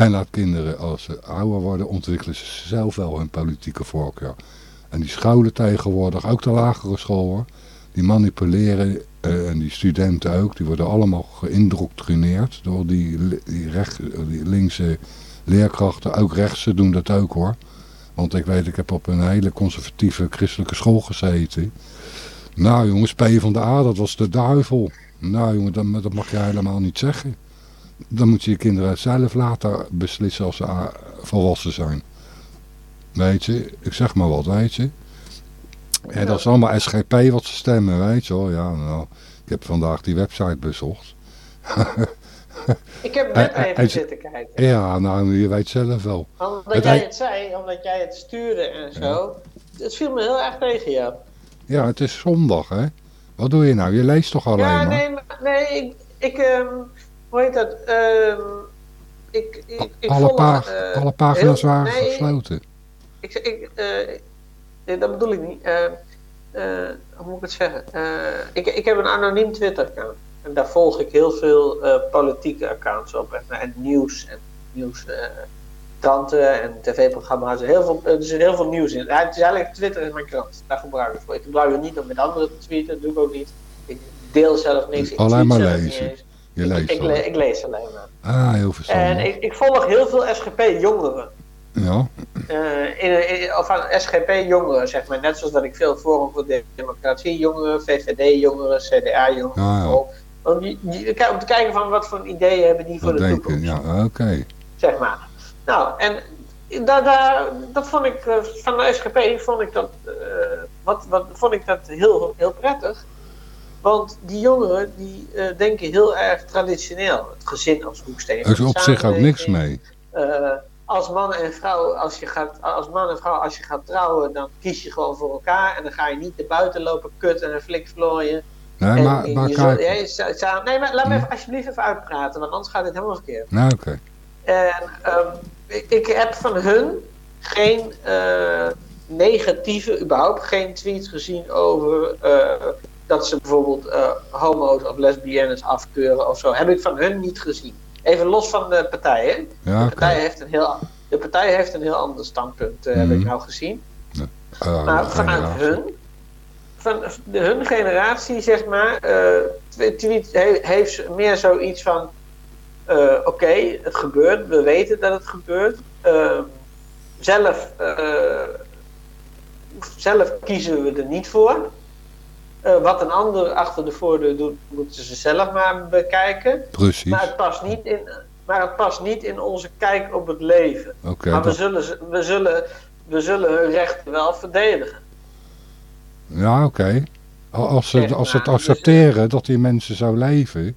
En laat kinderen, als ze ouder worden, ontwikkelen ze zelf wel hun politieke voorkeur. En die scholen tegenwoordig, ook de lagere school hoor, die manipuleren, eh, en die studenten ook, die worden allemaal geïndoctrineerd door die, die, recht, die linkse leerkrachten. Ook rechtse doen dat ook hoor. Want ik weet, ik heb op een hele conservatieve christelijke school gezeten. Nou jongens, P van de A, dat was de duivel. Nou jongen, dat, dat mag je helemaal niet zeggen. Dan moet je je kinderen zelf laten beslissen als ze ah, volwassen zijn. Weet je, ik zeg maar wat, weet je. En dat is allemaal SGP wat ze stemmen, weet je wel. Ja, nou, ik heb vandaag die website bezocht. Ik heb net Eh, eh, even en- zitten kijken. Ja, nou, je weet zelf wel. Omdat Het jij het zei, omdat jij het stuurde en zo. Het viel me heel erg tegen, ja. Ja, het is zondag, hè. Wat doe je nou? Je leest toch alleen Ja, maar? nee, maar- nee, ik, ik ehm, hoe heet dat? Ehm, ik, ik, ik alle, eh, alle pagina's heel- waren nee, gesloten. Ik, ik, eh, eh, dat bedoel ik niet. Eh, hoe moet ik het zeggen? Ik, ik heb een anoniem Twitter-account. En daar volg ik heel veel politieke accounts op. En, en nieuws. En nieuws. kranten en tv-programma's. Heel veel, er is heel veel nieuws in. Ja, het is eigenlijk Twitter is mijn krant. Daar gebruik ik voor. Ik gebruik het niet om met anderen te tweeten. Dat doe ik ook niet. Ik deel zelf niks. Ik Alleen maar lezen. Je Ik, leest ik, wel. le- ik lees alleen maar. Ah, heel En verstandig. ik, ik volg heel veel SGP-jongeren. Ja, Eh, in, in, of van SGP-jongeren, zeg maar. Net zoals dat ik veel Forum voor Democratie-jongeren, VVD-jongeren, CDA-jongeren Ja, ja. Om, die, die- om te kijken van wat voor ideeën hebben die voor dat de ik. toekomst. Ja, oké. Zeg maar. Nou, en da, da, dat vond ik, eh, van de SGP vond ik dat, eh, wat, wat, vond ik dat heel, heel prettig. Want die jongeren die eh, denken heel erg traditioneel. Het gezin als hoeksteen. Er is op zich ook niks mee. Eh, als man en vrouw, als je gaat, als man en vrouw, als je gaat trouwen, dan kies je gewoon voor elkaar. En dan ga je niet naar buiten lopen kutten en flikvlooien. Nee, en maar, je maar zou- nee, maar laat me even alsjeblieft even uitpraten, want anders gaat dit helemaal verkeerd. Nou, oké. En ehm, ik, ik heb van hun geen eh, negatieve, überhaupt geen tweets gezien over dat ze bijvoorbeeld eh, homo's of lesbiennes afkeuren of zo. Heb ik van hun niet gezien. Even los van de partij, hè? Ja, De partij heeft een heel, de partij heeft een heel ander standpunt, eh, heb Mhm. ik nou gezien. Eh, Maar vanuit generatie. hun, van de, hun generatie, zeg maar, eh, twe- tweet, he- heeft meer zoiets van: oké, het gebeurt, we weten dat het gebeurt. Eh, zelf, zelf kiezen we er niet voor. Eh, wat een ander achter de voordeur doet, moeten ze zelf maar bekijken. Precies. Maar het past niet in, maar het past niet in onze kijk op het leven. Oké, maar we dat- zullen, we, zullen, we zullen hun rechten wel verdedigen. ja, oké. Al- Als ze, als ze het dus- accepteren dat die mensen zo leven,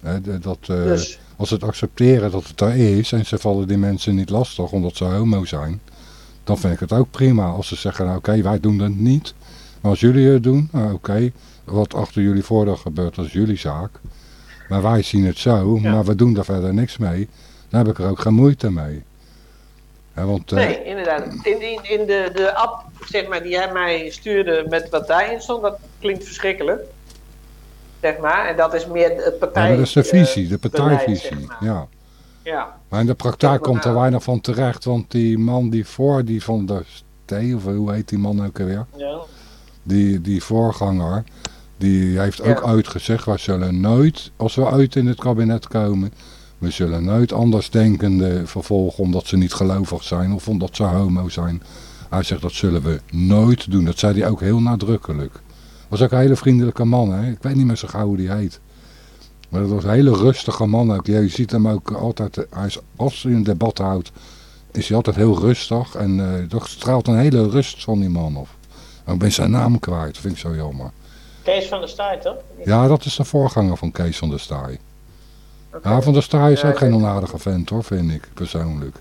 hè, dat, eh, Dus als ze het accepteren dat het daar is en ze vallen die mensen niet lastig omdat ze homo zijn, dan vind ik het ook prima. Als ze zeggen, nou, oké, wij doen dat niet, als jullie het doen, nou, oké, wat achter jullie voordeur gebeurt, dat is jullie zaak. Maar wij zien het zo, Ja. maar we doen daar verder niks mee. Dan heb ik er ook geen moeite mee. Want, eh, nee, inderdaad. In, in, in de, de app zeg maar, die hij mij stuurde met wat daarin stond, dat klinkt verschrikkelijk. Zeg maar. En dat is meer het ja, partij. maar dat is de eh, visie, de beleid, partijvisie. zeg maar. ja. Ja. Maar in de praktijk maar komt er weinig van terecht, want die man die voor die van de Stee, of hoe heet die man ook alweer, Ja. Die, die voorganger, die heeft ook Ja. uitgezegd, wij zullen nooit, als we uit in het kabinet komen, we zullen nooit andersdenkenden vervolgen omdat ze niet gelovig zijn of omdat ze homo zijn. Hij zegt dat zullen we nooit doen. Dat zei hij ook heel nadrukkelijk. Was ook een hele vriendelijke man, hè? Ik weet niet meer zo gauw hoe die heet. Maar dat was een hele rustige man ook. Je ziet hem ook altijd, hij is, als hij een debat houdt, is hij altijd heel rustig. En toch straalt een hele rust van die man af. En ik ben zijn naam kwijt, dat vind ik zo jammer. Kees van der Staaij, toch? Ja, dat is de voorganger van Kees van der Staaij. Ja, van der Staaij is Ja, ook geen onaardige vent hoor, vind ik, persoonlijk.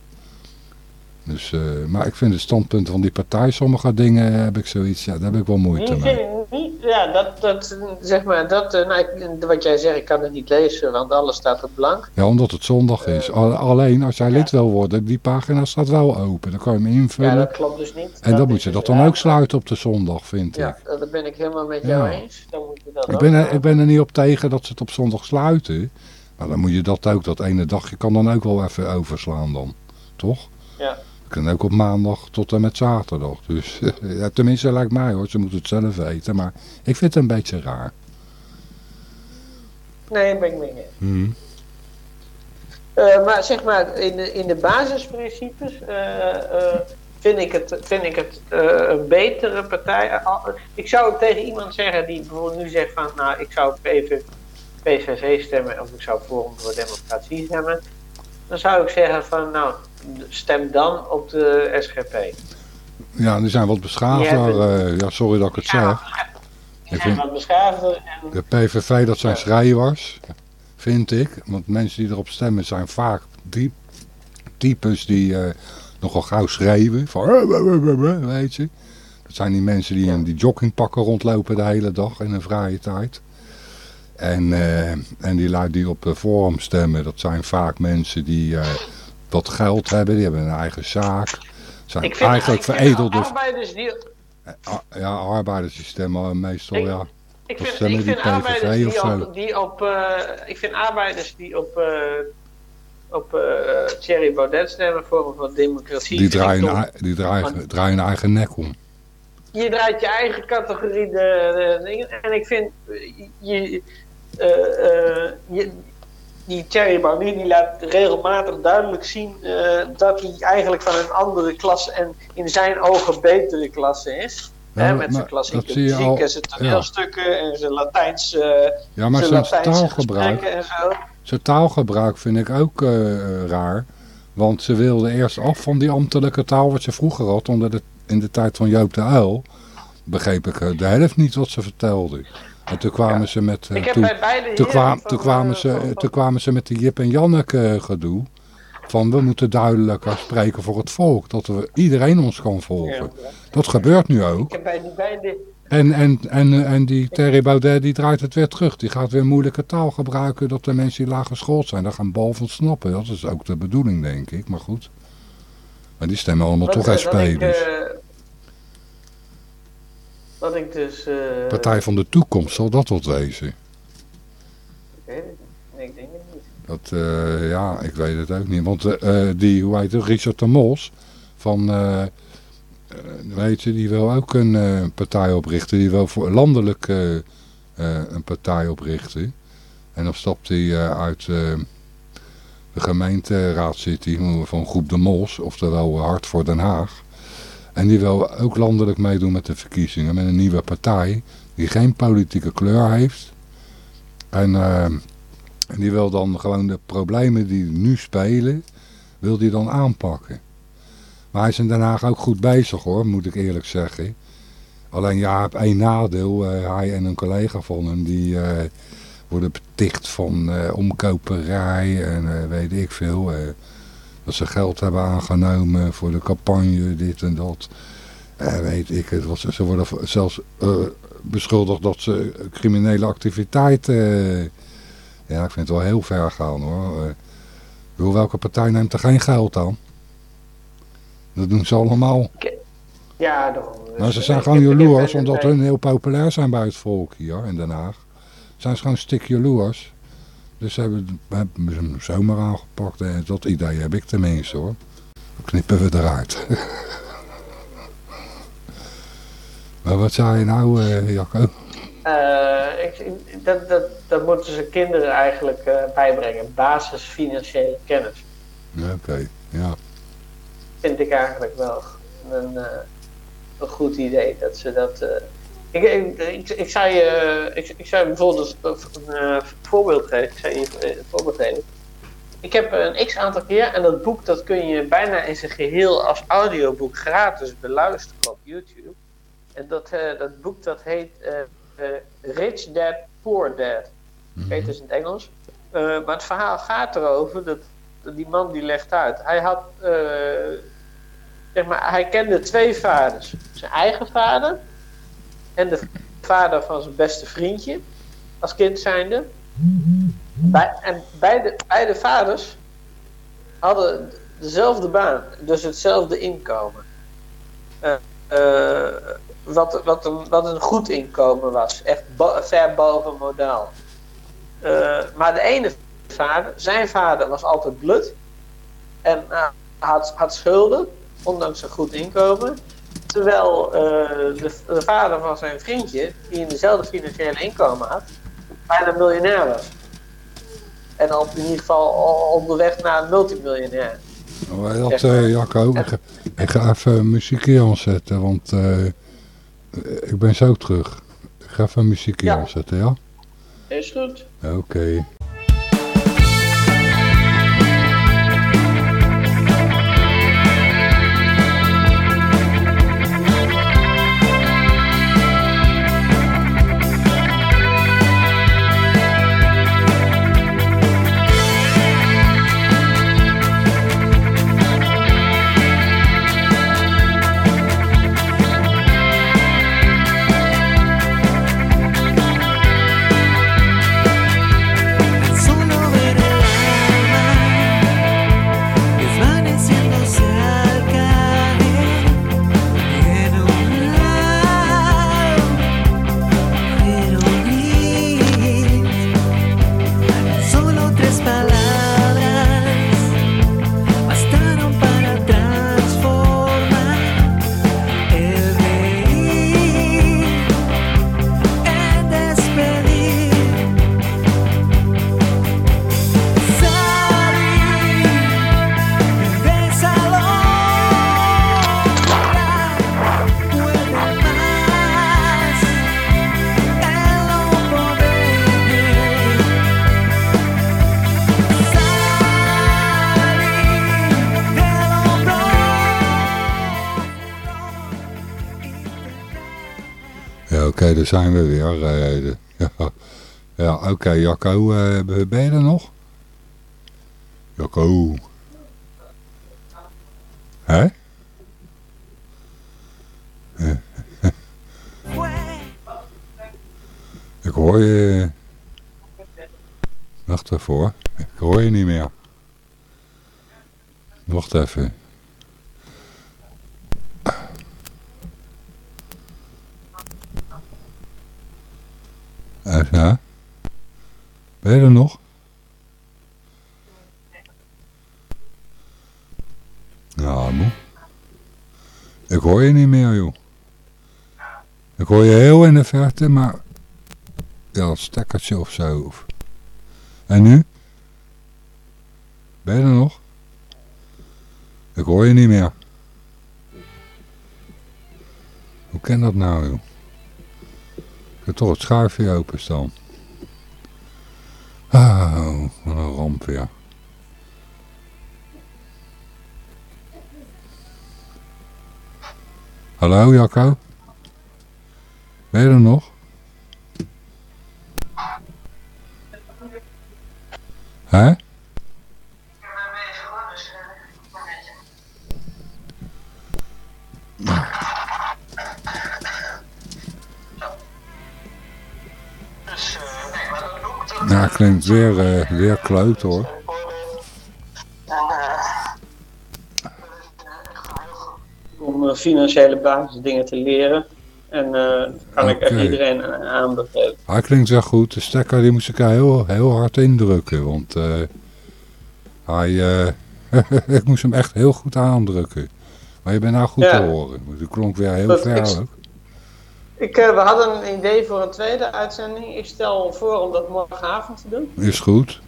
Dus, eh, maar ik vind het standpunt van die partij, sommige dingen heb ik zoiets, ja, daar heb ik wel moeite mee. Niet, ja, dat, dat, zeg maar, dat, eh, nou, wat jij zegt, ik kan het niet lezen, want alles staat op blank. Ja, omdat het zondag is. Al- Alleen als jij ja. lid wil worden, die pagina staat wel open. Dan kan je hem Ja, invullen. dat klopt dus niet. en dan is moet je dat dus dan ook sluiten op de zondag, vind Ja, ik. dat ben ik helemaal met jou Ja. eens. Dan moet je dat Ik ben, er, ik ben er niet op tegen dat ze het op zondag sluiten. Maar dan moet je dat ook, dat ene dagje kan dan ook wel even overslaan dan. Toch? Ja. Kan ook op maandag tot en met zaterdag. Dus ja, tenminste lijkt mij hoor, ze moeten het zelf weten. Maar ik vind het een beetje raar. Nee, ben ik mee eens. Hm. Eh, maar zeg maar, in de, in de basisprincipes eh, eh, vind ik het, vind ik het een betere partij. Ik zou tegen iemand zeggen die bijvoorbeeld nu zegt van, nou, ik zou PV, PVV stemmen of ik zou Forum voor Democratie stemmen. Dan zou ik zeggen van, nou, stem dan op de SGP. Ja, die zijn wat beschaafder. eh, ja, sorry dat ik het Ja, zeg. Die Ik zijn wat beschaafder en De PVV, dat zijn schrijvers, vind ik. Want mensen die erop stemmen zijn vaak die types die eh, nogal gauw schreeuwen. Van, eh, weet je. Dat zijn die mensen die in die joggingpakken rondlopen de hele dag in hun vrije tijd. En, en die lui die op de forum stemmen, dat zijn vaak mensen die eh, wat geld hebben. Die hebben een eigen zaak. Zijn ik vind, eigenlijk ik vind veredelde... arbeiders die, a- ja, arbeidersysteem maar meestal, Ik- ja. Ik vind, stemmen ik die vind arbeiders of die zo? op, die op eh, ik vind arbeiders die op, eh op eh Thierry Baudet stemmen voor een democratie. Die draaien, die draaien, draaien hun eigen nek om. Je draait je eigen categorie de. En ik vind eh, je, eh, eh, je die Thierry Baudet die laat regelmatig duidelijk zien eh, dat hij eigenlijk van een andere klasse en in zijn ogen betere klasse is. Ja, hè, met zijn klassieke muziek al- en zijn toneelstukken en zijn Latijns, eh Ja, maar zijn zijn taalgebruik, en zo. zijn taalgebruik vind ik ook eh, raar. Want ze wilden eerst af van die ambtelijke taal wat je vroeger had. Omdat het in de tijd van Joop de Uil begreep ik eh, de helft niet wat ze vertelden. En toen kwamen ze met... Ik heb toen, bij beide toen, heren kwam, van, toen, kwamen eh, ze, van- toen kwamen ze met die Jip en Janneke eh, gedoe. Van we moeten duidelijker spreken voor het volk. Dat we, iedereen ons kan volgen. Ja. Dat gebeurt nu ook. Ik heb bij die beide En, en, en, en die Thierry Baudet die draait het weer terug. Die gaat weer moeilijke taal gebruiken dat de mensen die laag geschoold zijn. Daar gaan bal van snappen. Dat is ook de bedoeling denk ik. Maar goed. Maar die stemmen allemaal Wat, toch SP. dat ik, dus. Ik dus... eh, Partij van de toekomst zal dat wat wezen. Ik weet het niet. Nee, ik denk het niet. Dat, eh, ja, ik weet het ook niet. Want eh, die, hoe heet het, Richard de Mos van, weet je, die wil ook een partij oprichten. Die wil voor landelijk een partij oprichten. En dan stapt hij uit de gemeenteraad zit hij, van Groep de Mos, oftewel Hart voor Den Haag. En die wil ook landelijk meedoen met de verkiezingen, met een nieuwe partij die geen politieke kleur heeft. En... en die wil dan gewoon de problemen die nu spelen, wil die dan aanpakken. Maar hij is in Den Haag ook goed bezig hoor, moet ik eerlijk zeggen. Alleen ja, heeft één nadeel. eh, hij en een collega van hem, die eh, worden beticht van omkoperij en weet ik veel. Dat ze geld hebben aangenomen voor de campagne, dit en dat. Eh, weet ik het. Wat ze, worden zelfs eh, beschuldigd dat ze criminele activiteiten... eh, ja, ik vind het wel heel ver gaan hoor. Welke partij neemt er geen geld aan? Dat doen ze allemaal. Ja, daarom. Dus, Maar ze zijn gewoon jaloers, omdat hun heel populair zijn bij het volk hier in Den Haag. Zijn ze gewoon stik jaloers. Dus hebben, hebben ze hem zomaar aangepakt. En dat idee heb ik tenminste hoor. Dan knippen we eruit. maar wat zei je nou, eh, Jacco? Eh, ik, dat, dat, dat moeten ze kinderen eigenlijk eh, bijbrengen. Basis financiële kennis. Ja, Oké, ja. Vind ik eigenlijk wel een, een goed idee. Dat ze dat... eh, ik, ik, ik, ik, zou je, ik, ik je bijvoorbeeld een, eh, voorbeeld geven. Ik zou je een voorbeeld geven. Ik heb een x aantal keer, en dat boek dat kun je bijna in zijn geheel als audioboek gratis beluisteren op YouTube. En dat, eh, dat boek dat heet eh, eh, Rich Dad, Poor Dad. Ik weet het dus in het Engels. Eh, maar het verhaal gaat erover dat, dat die man die legt uit. Hij had, eh, zeg maar, hij kende twee vaders. Zijn eigen vader en de vader van zijn beste vriendje, als kind zijnde. Bij, en beide, beide vaders hadden dezelfde baan, dus hetzelfde inkomen. Eh, eh, wat, wat, een, wat een goed inkomen was, echt ver boven modaal. Eh, maar de ene vader, zijn vader was altijd blut en had, had schulden, ondanks een goed inkomen. Terwijl eh, de, de vader van zijn vriendje, die in dezelfde financiële inkomen had, bijna miljonair was. En op in ieder geval al onderweg naar een multimiljonair. Oh, dat, eh, Jacco, ik, ga- ik ga even muziekje aanzetten, want eh, ik ben zo terug. Ik ga even muziekje Ja. aanzetten, ja? Is goed. Oké. Zijn we weer. eh, ja, ja oké, Jacco, eh, ben je er nog? Jacco. Hè? Ik hoor je... Wacht even. Ik hoor je niet meer. Wacht even. Ja? Ben je er nog? Nou, moe. Ik hoor je niet meer, joh. Ik hoor je heel in de verte, maar... Ja, een stekkertje of zo. En nu? Ben je er nog? Ik hoor je niet meer. Hoe kan dat nou, joh? Heb toch het schuifje openstaan. Oh, wat een ramp weer. Hallo Jacco? Ben je er nog? Hè? Weer, eh, weer kloot hoor. Om eh, financiële basisdingen te leren. En dat kan ik echt iedereen aanbevelen. Hij klinkt wel goed. De stekker die moest ik heel, heel hard indrukken. Want hij, ik moest hem echt heel goed aandrukken. Maar je bent nou goed Ja. te horen. Die klonk weer heel Dat ver ik- ook. Ik, eh, we hadden een idee voor een tweede uitzending. Ik stel voor om dat morgenavond te doen. Is goed.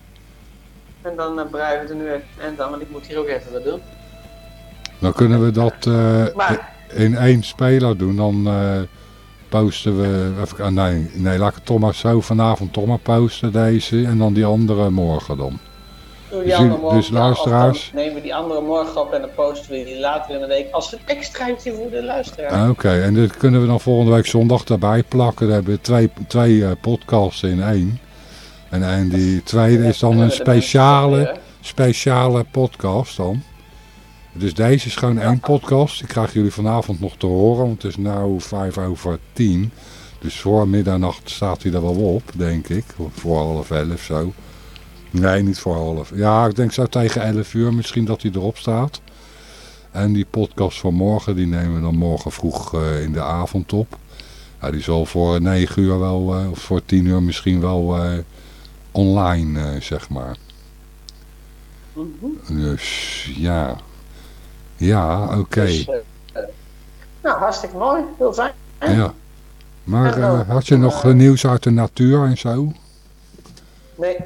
En dan uh, breien we er nu even en dan, want ik moet hier ook even wat doen. Dan kunnen we dat eh, Maar in één speler doen. Dan posten we... Even, ah, nee, nee, laat ik het toch maar zo vanavond toch maar posten deze. En dan die andere morgen dan. Die Dus andere dus luisteraars- Dan nemen we die andere morgen op en dan posten we die later in de week als een extraatje voor de luisteraar. Ah, Oké, en dit kunnen we dan volgende week zondag daarbij plakken. Dan hebben we twee, twee eh, podcasts in één. En, en die tweede is dan een speciale, speciale podcast dan. Dus deze is gewoon één podcast. Die krijgen jullie vanavond nog te horen, want het is nu vijf over tien. Dus voor middernacht staat hij er wel op, denk ik. Voor half elf zo. Nee, niet voor half. Ja, ik denk zo tegen elf uur misschien dat hij erop staat. En die podcast van morgen, die nemen we dan morgen vroeg eh, in de avond op. Ja, die zal voor 9 uur wel, eh, of voor 10 uur misschien wel eh, online, zeg maar. Dus ja. Ja, oké. Dus, nou, hartstikke mooi. Heel fijn. Ja. Maar had je nog nieuws uit de natuur en zo? Nee,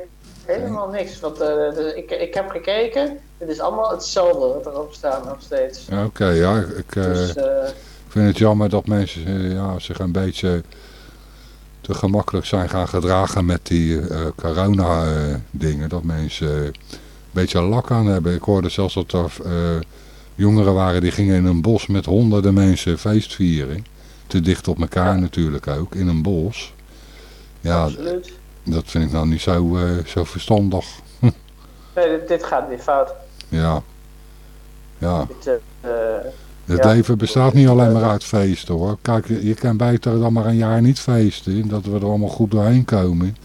helemaal niks. Want eh, ik, ik heb gekeken. Het is allemaal hetzelfde wat erop staat nog steeds. Oké, ja, ik eh, Dus eh, vind het jammer dat mensen ja, zich een beetje te gemakkelijk zijn gaan gedragen met die corona dingen. Dat mensen een beetje lak aan hebben. Ik hoorde zelfs dat er jongeren waren die gingen in een bos met honderden mensen feest vieren. Te dicht op elkaar Ja. natuurlijk ook, in een bos. Ja, absoluut. Dat vind ik nou niet zo, eh, zo verstandig. Nee, dit, dit gaat weer fout. Ja. Ja. Dit, eh, eh, Het Ja. leven bestaat niet alleen maar uit feesten hoor. Kijk, je je kan beter dan maar een jaar niet feesten. Dat we er allemaal goed doorheen komen.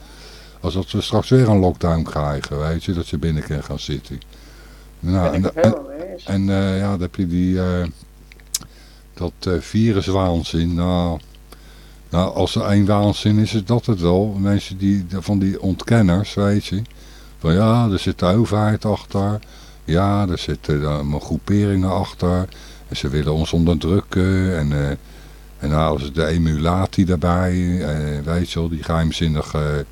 Als dat we straks weer een lockdown krijgen, weet je. Dat je binnen gaan zitten. Nou, en, en, ja, dan heb je die, dat eh, viruswaanzin. Nou, nou, als er één waanzin is, is dat het wel. Mensen die, van die ontkenners, weet je. Van ja, er zit de overheid achter. Ja, er zitten uh, groeperingen achter. En ze willen ons onderdrukken. En, uh, en dan halen ze de emulatie daarbij. Uh, weet je wel, die geheimzinnige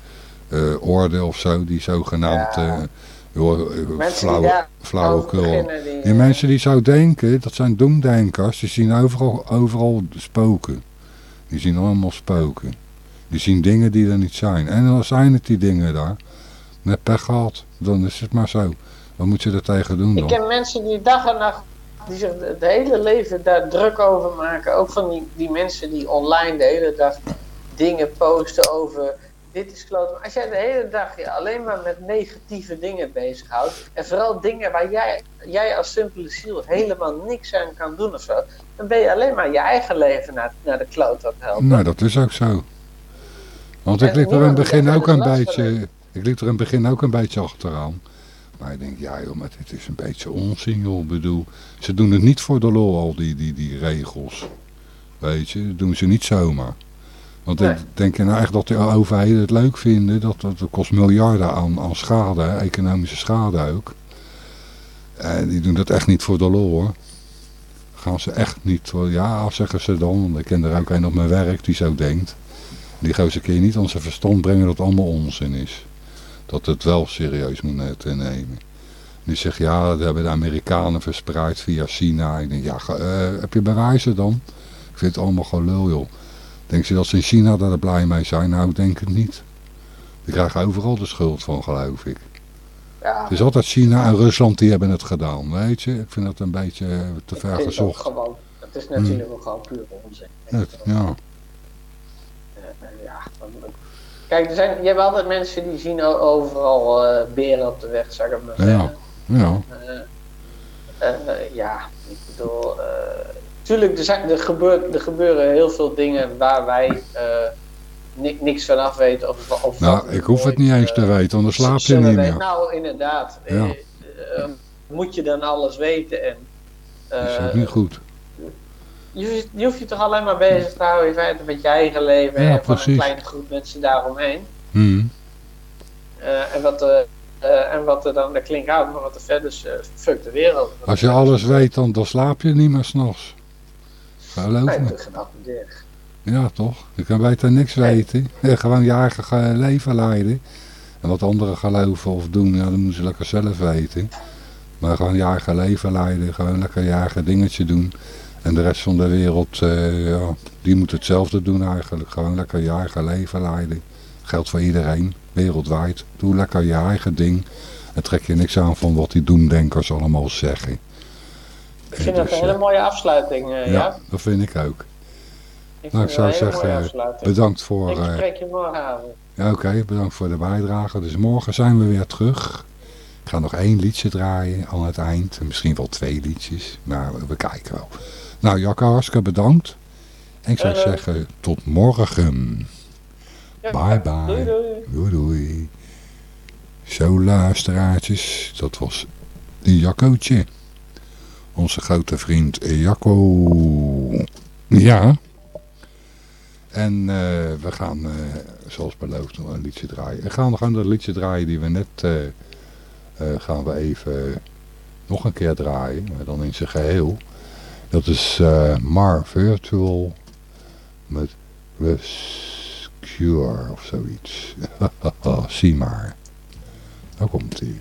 orde of zo. Die zogenaamd... Ja. Joh, flauwe, flauwekul. Die, die mensen die zo denken, dat zijn doemdenkers, die zien overal, overal spoken. Die zien allemaal spoken. Die zien dingen die er niet zijn. En dan zijn het die dingen daar. Net pech gehad, dan is het maar zo. Wat moet je er tegen doen dan? Ik ken mensen die dag en nacht, die zich het hele leven daar druk over maken. Ook van die, die mensen die online de hele dag dingen posten over dit is kloot. Maar als jij de hele dag je alleen maar met negatieve dingen bezighoudt, en vooral dingen waar jij, jij als simpele ziel helemaal niks aan kan doen of zo, dan ben je alleen maar je eigen leven naar, naar de kloot aan het helpen. Nou, dat is ook zo. Want ik liep er in het begin ook een beetje, ik liep er in het begin ook een beetje achteraan. Maar ik denk, ja joh, maar dit is een beetje onzin joh. Ik bedoel, ze doen het niet voor de lol al, die, die, die regels. Weet je, dat doen ze niet zomaar. Want Nee. ik denk nou echt dat de overheden het leuk vinden? Dat, dat, kost miljarden aan, aan schade, economische schade ook. En die doen dat echt niet voor de lol hoor. Gaan ze echt niet voor, ja zeggen ze dan, want ik ken er ook een op mijn werk die zo denkt. Die gozer kun je niet aan zijn verstand brengen dat het allemaal onzin is. Dat het wel serieus moet nemen. Die zegt ja, dat hebben de Amerikanen verspreid via China. Ik denk ja, eh, heb je bewijzen dan? Ik vind het allemaal gelul joh. Denk je dat ze in China daar blij mee zijn? Nou, ik denk het niet. Die krijgen overal de schuld van, geloof ik. Ja, Het is altijd China en Rusland die hebben het gedaan, weet je. Ik vind dat een beetje eh, te ver het gezocht. gewoon, het is natuurlijk ook gewoon puur onzin. Het- ja. Eh, ja, dan- Kijk, er zijn, je hebt altijd mensen die zien overal eh, beren op de weg, zou ik het maar Ja. zeggen. ja. Eh, eh, ja, ik bedoel, eh, tuurlijk, er, zijn, er, gebeurt, er gebeuren heel veel dingen waar wij eh, ni- niks van af weten. Of, of Nou, ik hoef het niet eens te eh, weten, want dan slaap je niet meer. Nou, inderdaad. Ja. Eh, moet je dan alles weten? En, Dat is ook niet goed. je, je hoeft je toch alleen maar bezig te houden in feite met je eigen leven Ja, en van een kleine groep mensen daaromheen. Hmm. En, wat, en wat er dan, dat klinkt oud, maar wat er verder is, fuck de wereld. Als je alles weet, dan, dan slaap je niet meer s'nachts. Geloof Nee, me. dat gedacht. Ja, toch? Je kan beter niks weten. Ja, gewoon je eigen ge- leven leiden. En wat anderen geloven of doen, ja, dat moeten ze lekker zelf weten. Maar gewoon je eigen leven leiden. Gewoon lekker je eigen dingetje doen. En de rest van de wereld, eh, ja, die moet hetzelfde doen eigenlijk. Gewoon lekker je eigen leven leiden. Geldt voor iedereen, wereldwijd. Doe lekker je eigen ding. En trek je niks aan van wat die doemdenkers allemaal zeggen. Ik vind dat een hele mooie afsluiting, eh, Ja, ja. dat vind ik ook. Ik Nou, ik zou een zeggen. Bedankt voor... Ik eh, spreek je morgenavond. Ja, oké, bedankt voor de bijdrage. Dus morgen zijn we weer terug. Ik ga nog één liedje draaien aan het eind. En Misschien wel twee liedjes, maar we, kijken wel. Nou, Jacco, hartstikke bedankt. En ik zou zeggen, tot morgen. Ja, Bye bye. Doei doei. Doei doei. Zo luisteraartjes, dat was Jaccootje. Onze grote vriend Jacco. Ja. En eh, we gaan, eh, zoals beloofd, nog een liedje draaien. We gaan nog een liedje draaien die we net, eh, gaan we even nog een keer draaien. Maar dan in zijn geheel. Dat is Mar Virtual met Rescure of zoiets. Zie maar. Daar komt hij.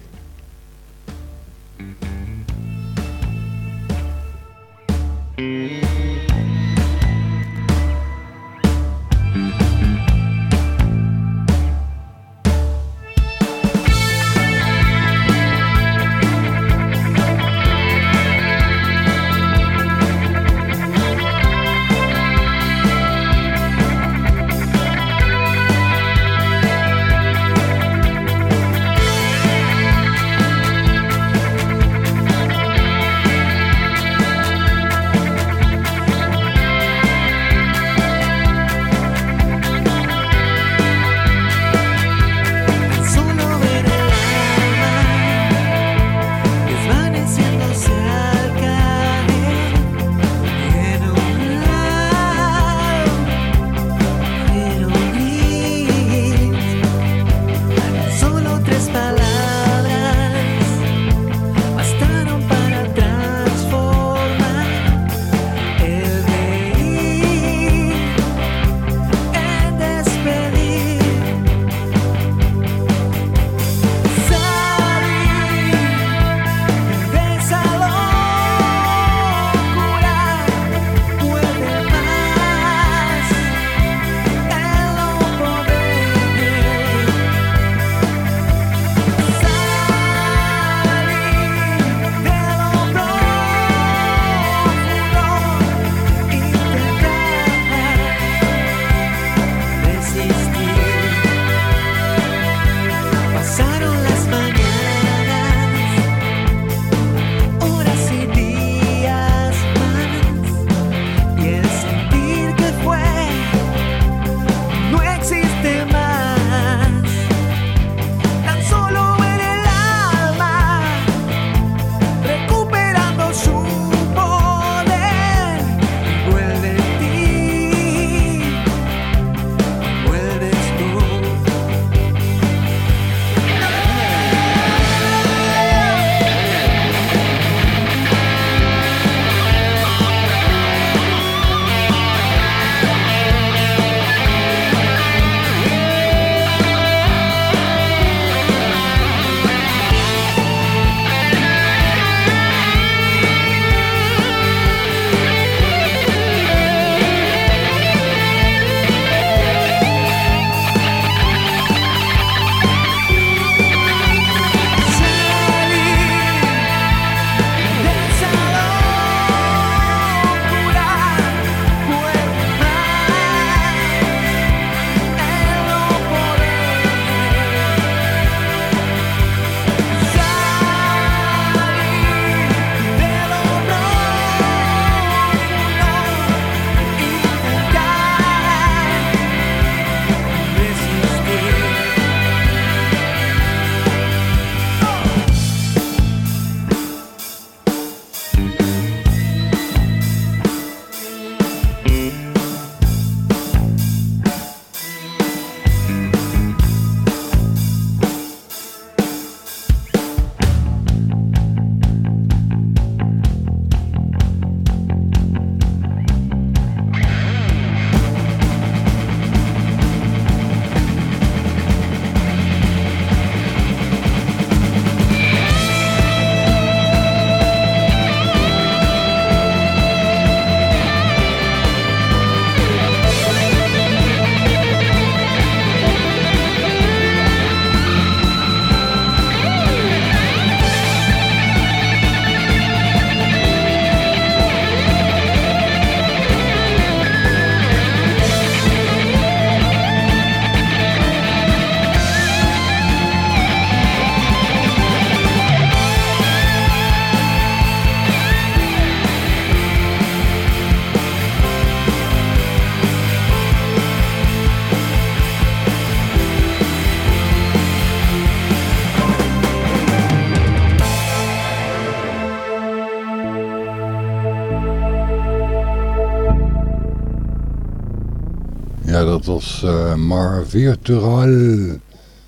Mar Virtual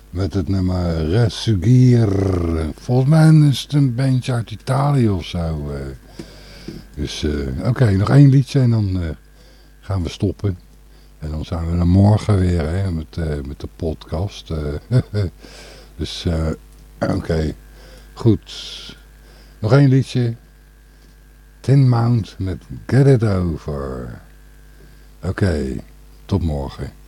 met het nummer Resugir. Volgens mij is het een bandje uit Italië of zo. Uh. Dus uh, oké, nog één liedje en dan gaan we stoppen. En dan zijn we er morgen weer hè, met, met de podcast. dus oké, goed. Nog één liedje. Tin Mount met Get It Over. Oké, tot morgen.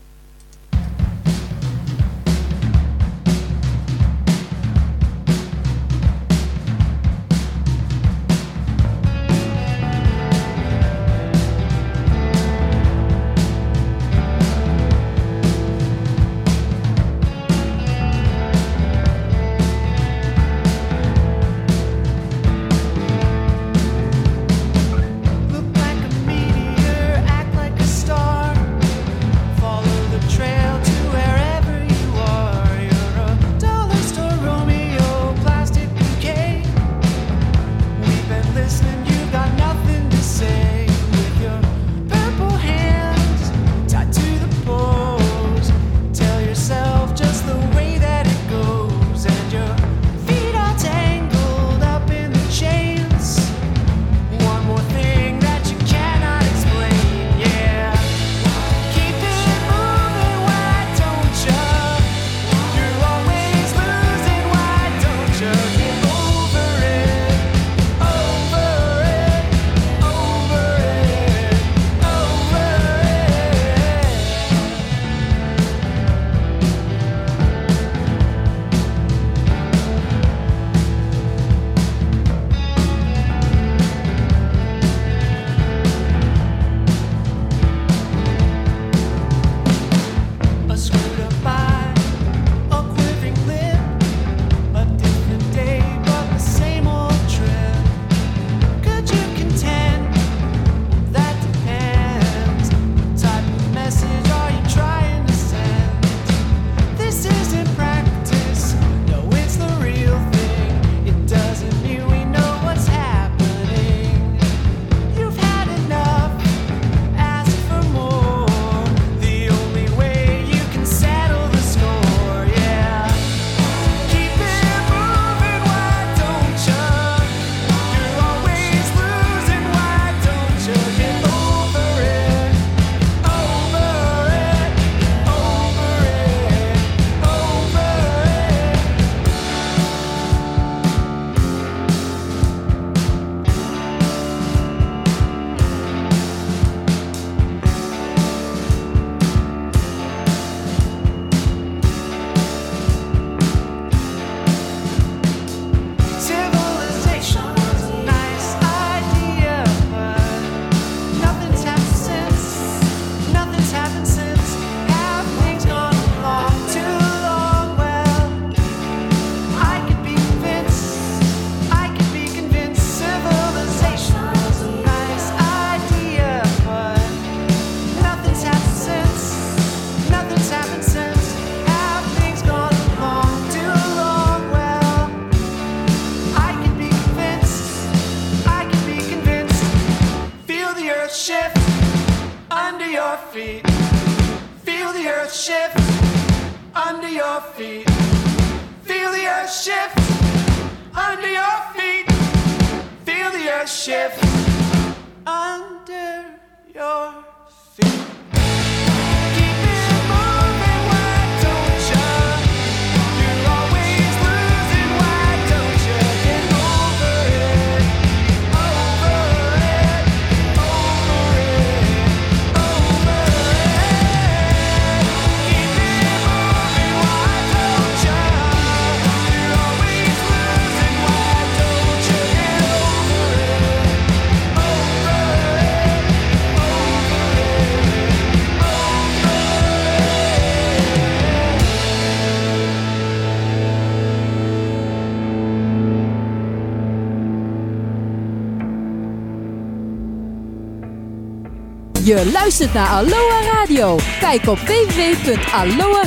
Je luistert naar Aloha Radio. Kijk op www.aloha